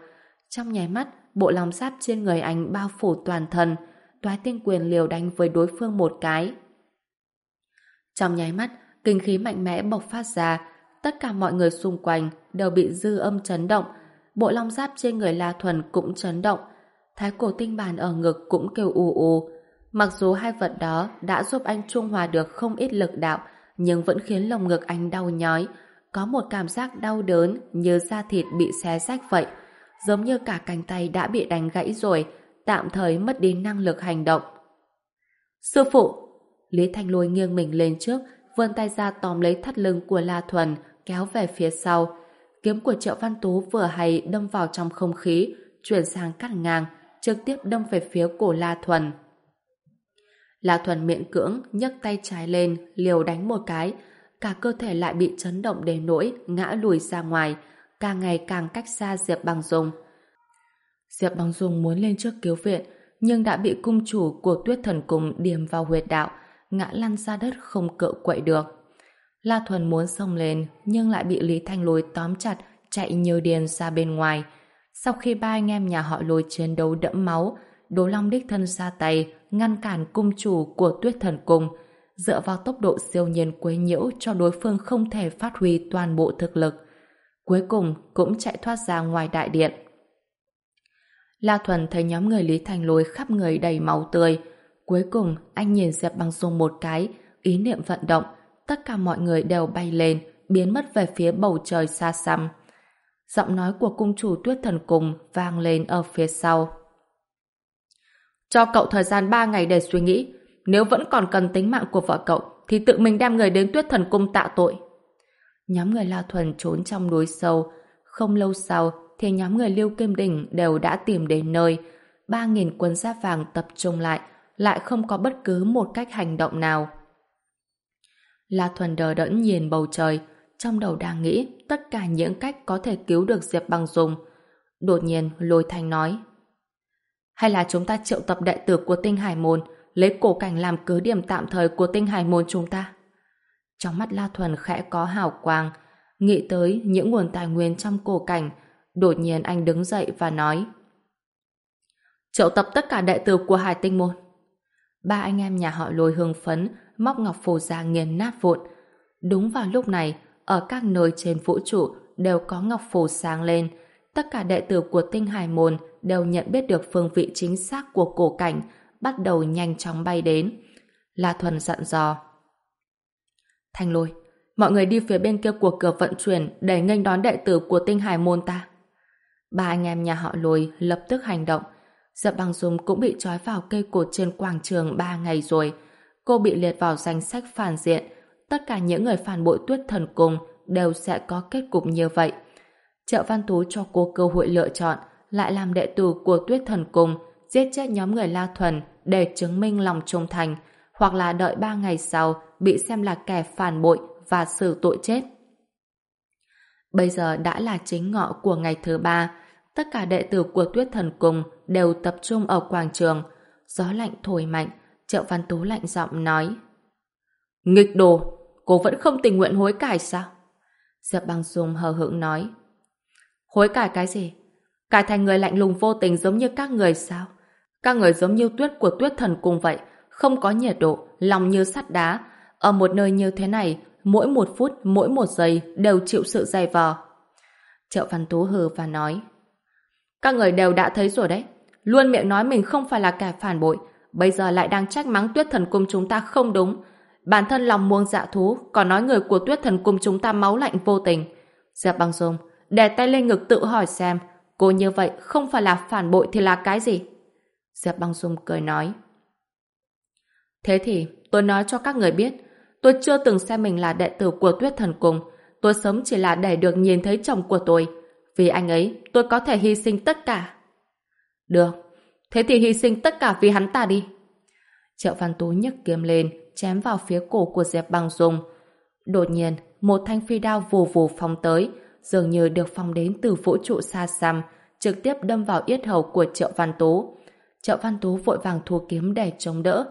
Trong nháy mắt, bộ lòng sáp trên người anh bao phủ toàn thân, toái tinh quyền liều đánh với đối phương một cái. Trong nháy mắt, kinh khí mạnh mẽ bộc phát ra, tất cả mọi người xung quanh đều bị dư âm chấn động. Bộ long giáp trên người La Thuần cũng chấn động. Thái cổ tinh bàn ở ngực cũng kêu ù ù. Mặc dù hai vật đó đã giúp anh trung hòa được không ít lực đạo, nhưng vẫn khiến lồng ngực anh đau nhói. Có một cảm giác đau đớn như da thịt bị xé rách vậy. Giống như cả cánh tay đã bị đánh gãy rồi, tạm thời mất đi năng lực hành động. Sư phụ! Lý Thanh Lôi nghiêng mình lên trước, vươn tay ra tóm lấy thắt lưng của La Thuần, kéo về phía sau. Kiếm của Triệu Văn Tú vừa hay đâm vào trong không khí, chuyển sang cắt ngang, trực tiếp đâm về phía cổ La Thuần. La Thuần miệng cưỡng, nhấc tay trái lên, liều đánh một cái, cả cơ thể lại bị chấn động đến nỗi ngã lùi ra ngoài, càng ngày càng cách xa Diệp Bằng Dung. Diệp Bằng Dung muốn lên trước cứu viện, nhưng đã bị cung chủ của tuyết thần cung điểm vào huyệt đạo, ngã lăn ra đất không cựa quậy được. La Thuần muốn xông lên, nhưng lại bị Lý Thanh Lôi tóm chặt, chạy như điên ra bên ngoài. Sau khi ba anh em nhà họ lôi chiến đấu đẫm máu, Đỗ Long đích thân ra tay, ngăn cản cung chủ của tuyết thần cung, dựa vào tốc độ siêu nhiên quấy nhiễu cho đối phương không thể phát huy toàn bộ thực lực. Cuối cùng cũng chạy thoát ra ngoài đại điện. La Thuần thấy nhóm người Lý Thành Lôi khắp người đầy máu tươi. Cuối cùng, anh nhìn Diệp Băng Dung một cái, ý niệm vận động. Tất cả mọi người đều bay lên, biến mất về phía bầu trời xa xăm. Giọng nói của cung chủ tuyết thần cùng vang lên ở phía sau. Cho cậu thời gian 3 ngày để suy nghĩ. Nếu vẫn còn cần tính mạng của vợ cậu, thì tự mình đem người đến tuyết thần cung tạ tội. Nhóm người La Thuần trốn trong núi sâu. Không lâu sau, thì nhóm người Lưu Kim Đình đều đã tìm đến nơi. 3.000 quân giáp vàng tập trung lại, lại không có bất cứ một cách hành động nào. La Thuần đờ đẫn nhìn bầu trời, trong đầu đang nghĩ tất cả những cách có thể cứu được Diệp Băng Dung. Đột nhiên, Lôi Thanh nói Hay là chúng ta triệu tập đệ tử của tinh hải môn lấy cổ cảnh làm cứ điểm tạm thời của tinh hải môn chúng ta? Trong mắt La Thuần khẽ có hào quang, nghĩ tới những nguồn tài nguyên trong cổ cảnh Đột nhiên anh đứng dậy và nói Triệu tập tất cả đệ tử của Hải Tinh Môn. Ba anh em nhà họ lôi hưng phấn, móc ngọc phù ra nghiền nát vụn. Đúng vào lúc này, ở các nơi trên vũ trụ đều có ngọc phù sáng lên. Tất cả đệ tử của tinh hải môn đều nhận biết được phương vị chính xác của cổ cảnh, bắt đầu nhanh chóng bay đến. La Thuần dặn dò. Thanh lôi, mọi người đi phía bên kia của cửa vận chuyển để nghênh đón đệ tử của tinh hải môn ta. Ba anh em nhà họ Lôi lập tức hành động. Dạ Diệp Băng Dung cũng bị trói vào cây cột trên quảng trường ba ngày rồi. Cô bị liệt vào danh sách phản diện. Tất cả những người phản bội tuyết thần cùng đều sẽ có kết cục như vậy. Trợ Văn Tú cho cô cơ hội lựa chọn lại làm đệ tử của tuyết thần cùng, giết chết nhóm người La Thuần để chứng minh lòng trung thành hoặc là đợi ba ngày sau bị xem là kẻ phản bội và xử tội chết. Bây giờ đã là chính ngọ của ngày thứ ba tất cả đệ tử của tuyết thần cùng đều tập trung ở quảng trường. Gió lạnh thổi mạnh, Triệu Văn Tú lạnh giọng nói. Nghịch đồ, cô vẫn không tình nguyện hối cải sao? Diệp Băng Dung hờ hững nói. Hối cải cái gì? Cải thành người lạnh lùng vô tình giống như các người sao? Các người giống như tuyết của tuyết thần cùng vậy, không có nhiệt độ, lòng như sắt đá. Ở một nơi như thế này, mỗi một phút, mỗi một giây đều chịu sự dày vò. Triệu Văn Tú hừ và nói. Các người đều đã thấy rồi đấy. Luôn miệng nói mình không phải là kẻ phản bội, bây giờ lại đang trách mắng tuyết thần cung chúng ta không đúng. Bản thân lòng muông dạ thú, còn nói người của tuyết thần cung chúng ta máu lạnh vô tình. Diệp băng dung, đè tay lên ngực tự hỏi xem, cô như vậy không phải là phản bội thì là cái gì? Diệp băng dung cười nói. Thế thì, tôi nói cho các người biết, tôi chưa từng xem mình là đệ tử của tuyết thần cung. Tôi sớm chỉ là để được nhìn thấy chồng của tôi. Vì anh ấy, tôi có thể hy sinh tất cả. Được, thế thì hy sinh tất cả vì hắn ta đi. Triệu Văn Tú nhấc kiếm lên, chém vào phía cổ của Diệp Băng Dung. Đột nhiên, một thanh phi đao vù vù phóng tới, dường như được phóng đến từ vũ trụ xa xăm, trực tiếp đâm vào yết hầu của Triệu Văn Tú. Triệu Văn Tú vội vàng thua kiếm để chống đỡ,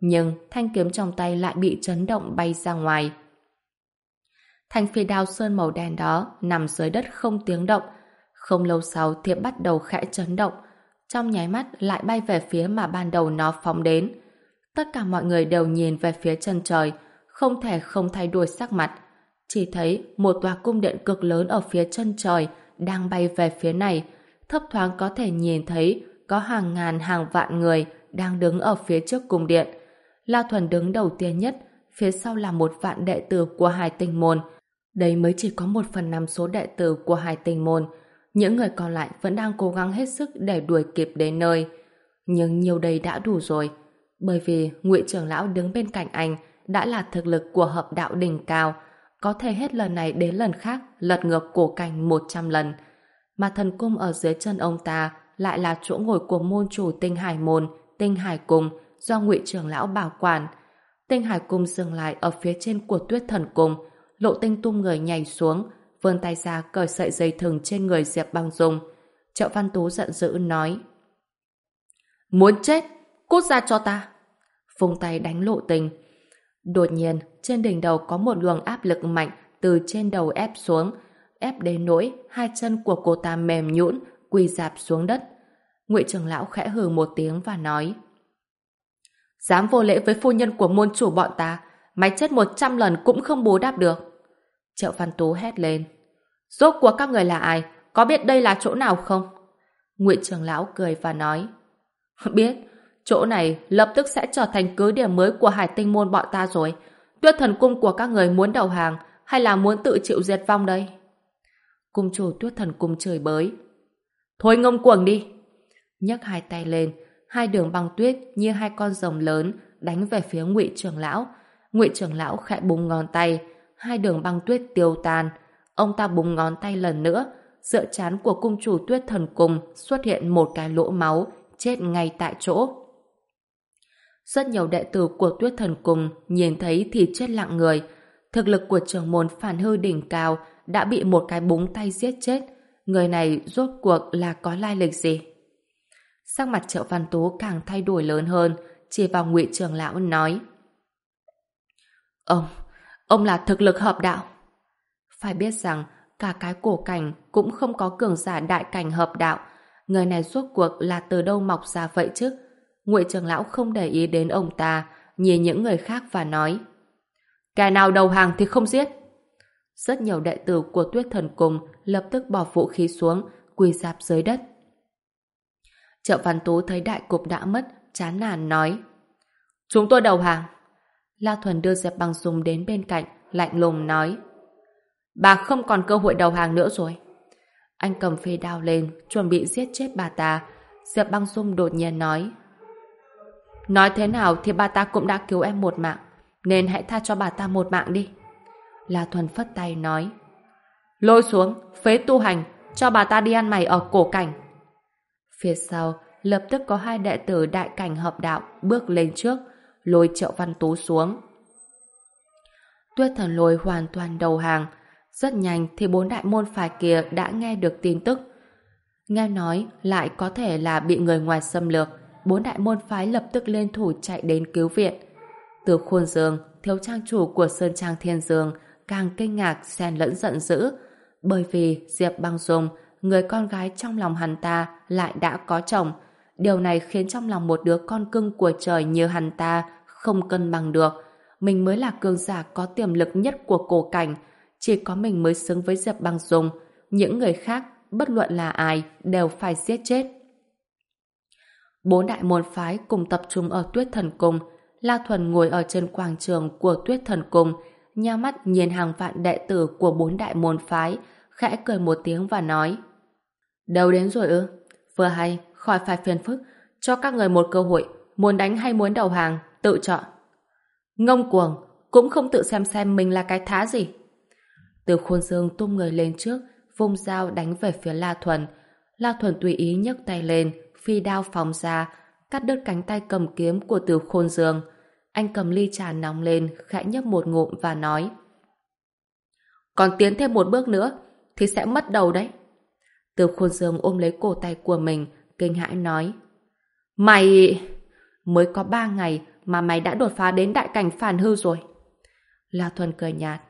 nhưng thanh kiếm trong tay lại bị chấn động bay ra ngoài. Thanh phi đao sơn màu đen đó nằm dưới đất không tiếng động. Không lâu sau thiệp bắt đầu khẽ chấn động. Trong nháy mắt lại bay về phía mà ban đầu nó phóng đến. Tất cả mọi người đều nhìn về phía chân trời, không thể không thay đổi sắc mặt. Chỉ thấy một tòa cung điện cực lớn ở phía chân trời đang bay về phía này. Thấp thoáng có thể nhìn thấy có hàng ngàn hàng vạn người đang đứng ở phía trước cung điện. La Thuần đứng đầu tiên nhất, phía sau là một vạn đệ tử của hai Tinh Môn. Đây mới chỉ có một phần năm số đệ tử của hai Tinh Môn. Những người còn lại vẫn đang cố gắng hết sức để đuổi kịp đến nơi. Nhưng nhiều đây đã đủ rồi. Bởi vì ngụy trưởng lão đứng bên cạnh anh đã là thực lực của hợp đạo đỉnh cao, có thể hết lần này đến lần khác lật ngược cổ cảnh 100 lần. Mà thần cung ở dưới chân ông ta lại là chỗ ngồi của môn chủ tinh hải môn, tinh hải cung, do ngụy trưởng lão bảo quản. Tinh hải cung dừng lại ở phía trên của tuyết thần cung, lộ tinh tung người nhảy xuống, vươn tay ra cởi sợi dây thừng trên người Diệp Băng Dung. Triệu Văn Tú giận dữ nói Muốn chết, cút ra cho ta. Phùng tay đánh lộ tình. Đột nhiên, trên đỉnh đầu có một luồng áp lực mạnh từ trên đầu ép xuống, ép đến nỗi hai chân của cô ta mềm nhũn quỳ dạp xuống đất. Ngụy trưởng lão khẽ hừ một tiếng và nói Dám vô lễ với phu nhân của môn chủ bọn ta, mày chết một trăm lần cũng không bù đắp được. Triệu Văn Tú hét lên. Rốt cuộc các người là ai? Có biết đây là chỗ nào không? Ngụy trưởng lão cười và nói. Biết, chỗ này lập tức sẽ trở thành cứ điểm mới của hải tinh môn bọn ta rồi. Tuyết thần cung của các người muốn đầu hàng hay là muốn tự chịu diệt vong đây? Cung chủ tuyết thần cung trời bới. Thôi ngông cuồng đi! nhấc hai tay lên, hai đường băng tuyết như hai con rồng lớn đánh về phía ngụy trưởng lão. Ngụy trưởng lão khẽ búng ngón tay, hai đường băng tuyết tiêu tan. Ông ta búng ngón tay lần nữa, dựa chán của cung chủ tuyết thần cùng xuất hiện một cái lỗ máu, chết ngay tại chỗ. Rất nhiều đệ tử của tuyết thần cùng nhìn thấy thì chết lặng người. Thực lực của trưởng môn phản hư đỉnh cao đã bị một cái búng tay giết chết. Người này rốt cuộc là có lai lịch gì? Sắc mặt triệu văn tú càng thay đổi lớn hơn, chỉ vào ngụy trưởng lão nói. Ông, ông là thực lực hợp đạo. Phải biết rằng, cả cái cổ cảnh cũng không có cường giả đại cảnh hợp đạo. Người này suốt cuộc là từ đâu mọc ra vậy chứ? Ngụy trưởng lão không để ý đến ông ta, nhìn những người khác và nói Kẻ nào đầu hàng thì không giết. Rất nhiều đệ tử của tuyết thần cùng lập tức bỏ vũ khí xuống, quỳ dạp dưới đất. Triệu Văn Tú thấy đại cục đã mất, chán nản nói Chúng tôi đầu hàng. La Thuần đưa Diệp Băng Dung đến bên cạnh, lạnh lùng nói Bà không còn cơ hội đầu hàng nữa rồi. Anh cầm phi đao lên, chuẩn bị giết chết bà ta. Diệp Băng Dung đột nhiên nói Nói thế nào thì bà ta cũng đã cứu em một mạng, nên hãy tha cho bà ta một mạng đi. La Thuần phất tay nói Lôi xuống, phế tu hành, cho bà ta đi ăn mày ở cổ cảnh. Phía sau, lập tức có hai đệ tử đại cảnh hợp đạo bước lên trước, lôi triệu văn tú xuống. Tuyết thần lôi hoàn toàn đầu hàng. Rất nhanh thì bốn đại môn phái kia đã nghe được tin tức. Nghe nói lại có thể là bị người ngoài xâm lược, bốn đại môn phái lập tức lên thủ chạy đến cứu viện. Từ khuôn giường thiếu trang chủ của Sơn Trang Thiên Dương càng kinh ngạc xen lẫn giận dữ, bởi vì Diệp Băng Dung, người con gái trong lòng hắn ta lại đã có chồng. Điều này khiến trong lòng một đứa con cưng của trời như hắn ta không cân bằng được. Mình mới là cường giả có tiềm lực nhất của cổ cảnh, chỉ có mình mới xứng với Diệp Băng Dung. Những người khác, bất luận là ai, đều phải giết chết. Bốn đại môn phái cùng tập trung ở Tuyết Thần Cung. La Thuần ngồi ở trên quảng trường của Tuyết Thần Cung, nhao mắt nhìn hàng vạn đệ tử của bốn đại môn phái, khẽ cười một tiếng và nói Đâu đến rồi ư? Vừa hay, khỏi phải phiền phức, cho các người một cơ hội, muốn đánh hay muốn đầu hàng, tự chọn. Ngông cuồng, cũng không tự xem xem mình là cái thá gì. Từ khuôn dương tung người lên trước, vung dao đánh về phía La Thuần. La Thuần tùy ý nhấc tay lên, phi đao phóng ra, cắt đứt cánh tay cầm kiếm của từ khôn dương. Anh cầm ly trà nóng lên, khẽ nhấp một ngụm và nói Còn tiến thêm một bước nữa, thì sẽ mất đầu đấy. Từ khôn dương ôm lấy cổ tay của mình, kinh hãi nói Mày... Mới có ba ngày mà mày đã đột phá đến đại cảnh phản hư rồi. La Thuần cười nhạt.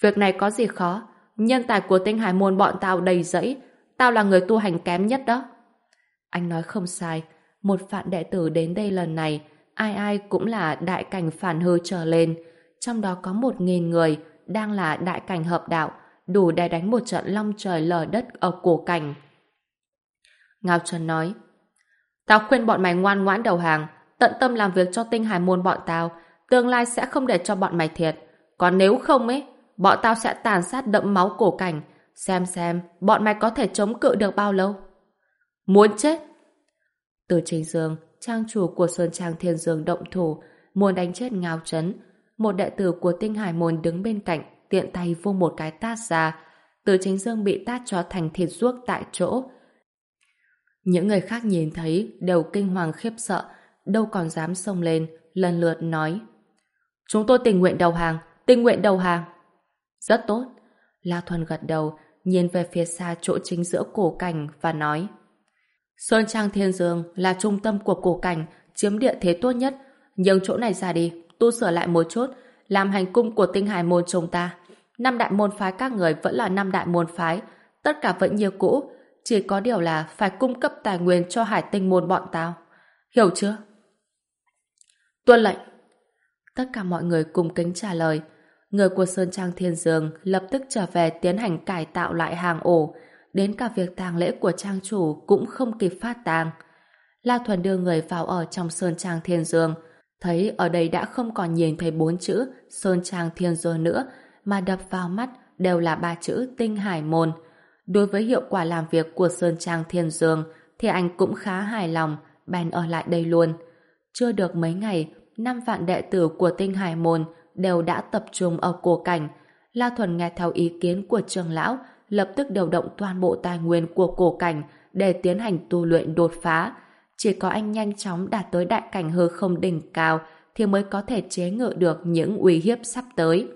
Việc này có gì khó, nhân tài của tinh hải môn bọn tao đầy rẫy, tao là người tu hành kém nhất đó. Anh nói không sai, một phạn đệ tử đến đây lần này, ai ai cũng là đại cảnh phản hư trở lên, trong đó có một nghìn người, đang là đại cảnh hợp đạo, đủ để đánh một trận long trời lở đất ở cổ cảnh. Ngao Trần nói, Tao khuyên bọn mày ngoan ngoãn đầu hàng, tận tâm làm việc cho tinh hải môn bọn tao, tương lai sẽ không để cho bọn mày thiệt. Còn nếu không ấy, bọn tao sẽ tàn sát đậm máu cổ cảnh, xem xem bọn mày có thể chống cự được bao lâu. Muốn chết! Từ trình dương, trang chủ của Sơn Trang Thiên Dương động thủ, muốn đánh chết Ngao Trấn. Một đệ tử của tinh hải môn đứng bên cạnh, tiện tay vung một cái tát ra. Từ chính dương bị tát cho thành thịt ruốc tại chỗ. Những người khác nhìn thấy đều kinh hoàng khiếp sợ, đâu còn dám xông lên, lần lượt nói. Chúng tôi tình nguyện đầu hàng, tình nguyện đầu hàng. Rất tốt. La Thuần gật đầu, nhìn về phía xa chỗ chính giữa cổ cảnh và nói Sơn Trang Thiên Dương là trung tâm của cổ cảnh, chiếm địa thế tốt nhất. Nhưng chỗ này ra đi, tu sửa lại một chút, làm hành cung của tinh hải môn chúng ta. Năm đại môn phái các người vẫn là năm đại môn phái, tất cả vẫn như cũ, chỉ có điều là phải cung cấp tài nguyên cho hải tinh môn bọn tao. Hiểu chưa? Tuân lệnh. Tất cả mọi người cùng kính trả lời. Người của Sơn Trang Thiên Dương lập tức trở về tiến hành cải tạo lại hàng ổ. Đến cả việc tang lễ của trang chủ cũng không kịp phát tang. La Thuần đưa người vào ở trong Sơn Trang Thiên Dương. Thấy ở đây đã không còn nhìn thấy bốn chữ Sơn Trang Thiên Dương nữa, mà đập vào mắt đều là ba chữ Tinh Hải Môn. Đối với hiệu quả làm việc của Sơn Trang Thiên Dương thì anh cũng khá hài lòng, bèn ở lại đây luôn. Chưa được mấy ngày, năm vạn đệ tử của Tinh Hải Môn đều đã tập trung ở cổ cảnh. La Thuần nghe theo ý kiến của trường lão, lập tức điều động toàn bộ tài nguyên của cổ cảnh để tiến hành tu luyện đột phá. Chỉ có anh nhanh chóng đạt tới đại cảnh hư không đỉnh cao thì mới có thể chế ngự được những uy hiếp sắp tới.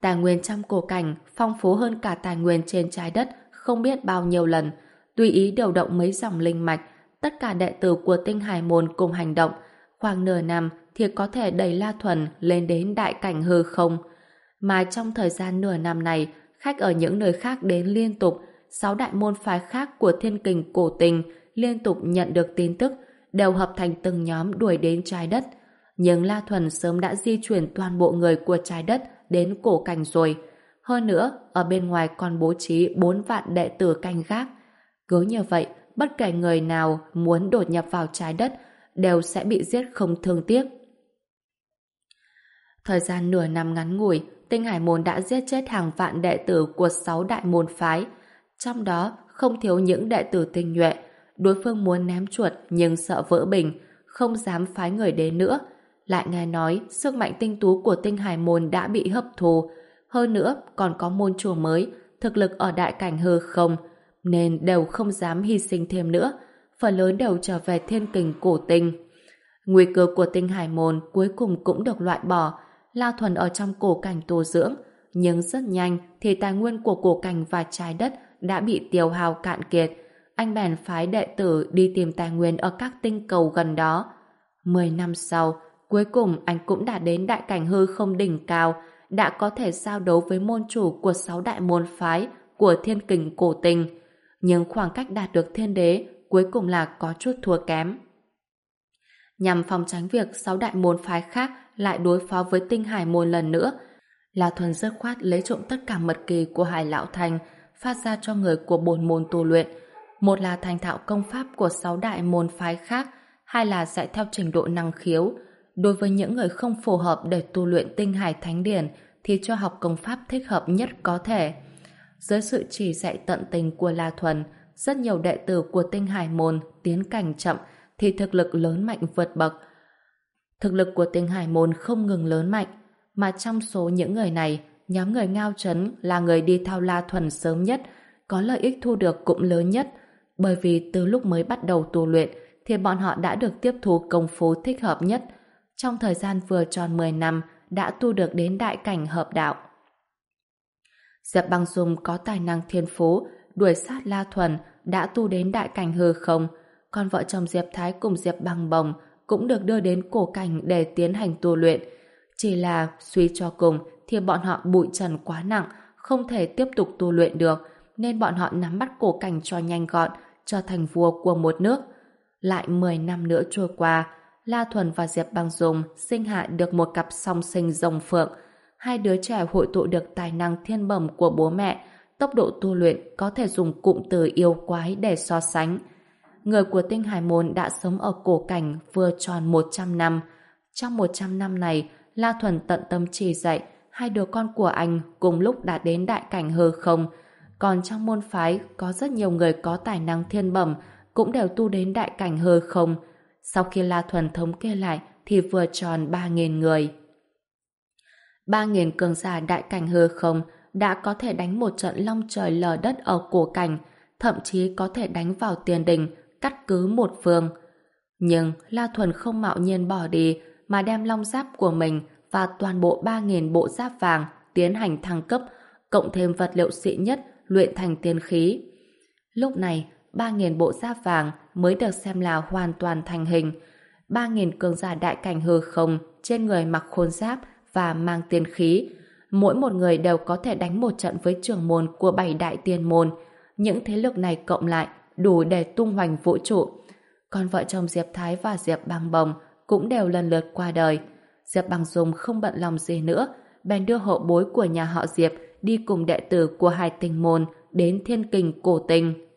Tài nguyên trong cổ cảnh phong phú hơn cả tài nguyên trên trái đất không biết bao nhiêu lần. Tùy ý điều động mấy dòng linh mạch, tất cả đệ tử của tinh hải môn cùng hành động. Khoảng nửa năm thì có thể đẩy La Thuần lên đến đại cảnh hư không. Mà trong thời gian nửa năm này, khách ở những nơi khác đến liên tục, sáu đại môn phái khác của thiên kình cổ tình liên tục nhận được tin tức, đều hợp thành từng nhóm đuổi đến trái đất. Nhưng La Thuần sớm đã di chuyển toàn bộ người của trái đất đến cổ cảnh rồi. Hơn nữa, ở bên ngoài còn bố trí 4 vạn đệ tử canh gác. Cứ như vậy, bất kể người nào muốn đột nhập vào trái đất đều sẽ bị giết không thương tiếc. Thời gian nửa năm ngắn ngủi, Tinh Hải Môn đã giết chết hàng vạn đệ tử của 6 đại môn phái. Trong đó, không thiếu những đệ tử tinh nhuệ. Đối phương muốn ném chuột nhưng sợ vỡ bình, không dám phái người đến nữa, lại nghe nói sức mạnh tinh tú của tinh hải môn đã bị hấp thù. Hơn nữa, còn có môn chùa mới, thực lực ở đại cảnh hư không, nên đều không dám hy sinh thêm nữa. Phần lớn đều trở về thiên kình cổ tinh. Nguy cơ của tinh hải môn cuối cùng cũng được loại bỏ. La Thuần ở trong cổ cảnh tu dưỡng, nhưng rất nhanh thì tài nguyên của cổ cảnh và trái đất đã bị tiêu hao cạn kiệt. Anh bèn phái đệ tử đi tìm tài nguyên ở các tinh cầu gần đó. Mười năm sau, Cuối cùng anh cũng đã đến đại cảnh hư không đỉnh cao, đã có thể giao đấu với môn chủ của sáu đại môn phái của thiên kình cổ tình. Nhưng khoảng cách đạt được thiên đế cuối cùng là có chút thua kém. Nhằm phòng tránh việc sáu đại môn phái khác lại đối phó với tinh hải môn lần nữa, La Thuần dứt khoát lấy trộm tất cả mật kỳ của Hải Lão Thành phát ra cho người của bồn môn tu luyện. Một là thành thạo công pháp của sáu đại môn phái khác, hai là dạy theo trình độ năng khiếu, Đối với những người không phù hợp để tu luyện tinh hải thánh điển thì cho học công pháp thích hợp nhất có thể. Dưới sự chỉ dạy tận tình của La Thuần, rất nhiều đệ tử của tinh hải môn tiến cảnh chậm thì thực lực lớn mạnh vượt bậc. Thực lực của tinh hải môn không ngừng lớn mạnh, mà trong số những người này, nhóm người ngao trấn là người đi theo La Thuần sớm nhất, có lợi ích thu được cũng lớn nhất, bởi vì từ lúc mới bắt đầu tu luyện thì bọn họ đã được tiếp thu công phu thích hợp nhất, trong thời gian vừa tròn 10 năm đã tu được đến đại cảnh hợp đạo. Diệp Băng Dung có tài năng thiên phú, đuổi sát La Thuần đã tu đến đại cảnh hư không, còn vợ chồng Diệp Thái cùng Diệp Băng Bồng cũng được đưa đến cổ cảnh để tiến hành tu luyện. Chỉ là suy cho cùng thì bọn họ bụi trần quá nặng, không thể tiếp tục tu luyện được, nên bọn họ nắm bắt cổ cảnh cho nhanh gọn, trở thành vua của một nước. Lại 10 năm nữa trôi qua, La Thuần và Diệp Bằng Dùng sinh hạ được một cặp song sinh rồng phượng. hai đứa trẻ hội tụ được tài năng thiên bẩm của bố mẹ, tốc độ tu luyện có thể dùng cụm từ yêu quái để so sánh. Người của tinh hải môn đã sống ở cổ cảnh vừa tròn 100 năm. Trong 100 năm này, La Thuần tận tâm chỉ dạy hai đứa con của anh cùng lúc đã đến đại cảnh hư không. Còn trong môn phái có rất nhiều người có tài năng thiên bẩm cũng đều tu đến đại cảnh hư không. Sau khi La Thuần thống kê lại thì vừa tròn 3.000 người. 3.000 cường giả đại cảnh hư không đã có thể đánh một trận long trời lở đất ở cổ cảnh, thậm chí có thể đánh vào tiền đình, cắt cứ một phương. Nhưng La Thuần không mạo nhiên bỏ đi mà đem long giáp của mình và toàn bộ 3.000 bộ giáp vàng tiến hành thăng cấp, cộng thêm vật liệu xịn nhất luyện thành tiên khí. Lúc này, 3.000 bộ giáp vàng mới được xem là hoàn toàn thành hình. 3.000 cường giả đại cảnh hư không trên người mặc khôn giáp và mang tiên khí. Mỗi một người đều có thể đánh một trận với trưởng môn của bảy đại tiên môn. Những thế lực này cộng lại đủ để tung hoành vũ trụ. Còn vợ chồng Diệp Thái và Diệp Băng Bồng cũng đều lần lượt qua đời. Diệp Băng Dung không bận lòng gì nữa, bèn đưa hậu bối của nhà họ Diệp đi cùng đệ tử của hai tinh môn đến thiên kình cổ tình.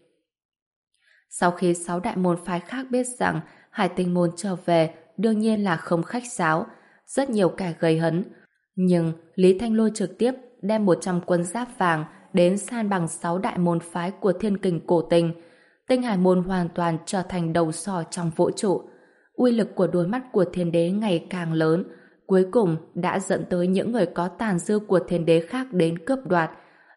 Sau khi sáu đại môn phái khác biết rằng hải tinh môn trở về, đương nhiên là không khách sáo, rất nhiều kẻ gây hấn. Nhưng Lý Thanh Lôi trực tiếp đem 100 quân giáp vàng đến san bằng sáu đại môn phái của thiên kình cổ tinh. Tinh hải môn hoàn toàn trở thành đầu sò trong vũ trụ. Uy lực của đôi mắt của thiên đế ngày càng lớn, cuối cùng đã dẫn tới những người có tàn dư của thiên đế khác đến cướp đoạt.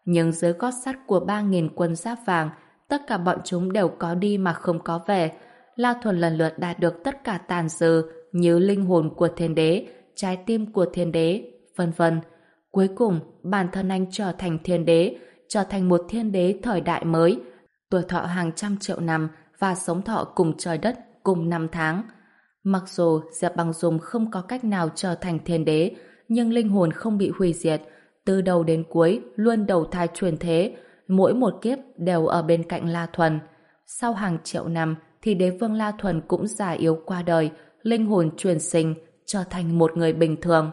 Nhưng dưới gót sắt của 3.000 quân giáp vàng, tất cả bọn chúng đều có đi mà không có về. La Thuần lần lượt đạt được tất cả tàn dư như linh hồn của thiên đế, trái tim của thiên đế, vân vân. Cuối cùng, bản thân anh trở thành thiên đế, trở thành một thiên đế thời đại mới, tuổi thọ hàng trăm triệu năm và sống thọ cùng trời đất, cùng năm tháng. Mặc dù Diệp Băng Dung không có cách nào trở thành thiên đế, nhưng linh hồn không bị hủy diệt, từ đầu đến cuối luôn đầu thai truyền thế, mỗi một kiếp đều ở bên cạnh La Thuần. Sau hàng triệu năm thì đế vương La Thuần cũng già yếu qua đời, linh hồn truyền sinh, trở thành một người bình thường.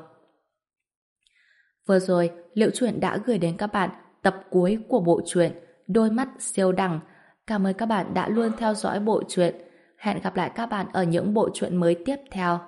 Vừa rồi, Liệu Truyện đã gửi đến các bạn tập cuối của bộ truyện Đôi mắt siêu đẳng. Cảm ơn các bạn đã luôn theo dõi bộ truyện. Hẹn gặp lại các bạn ở những bộ truyện mới tiếp theo.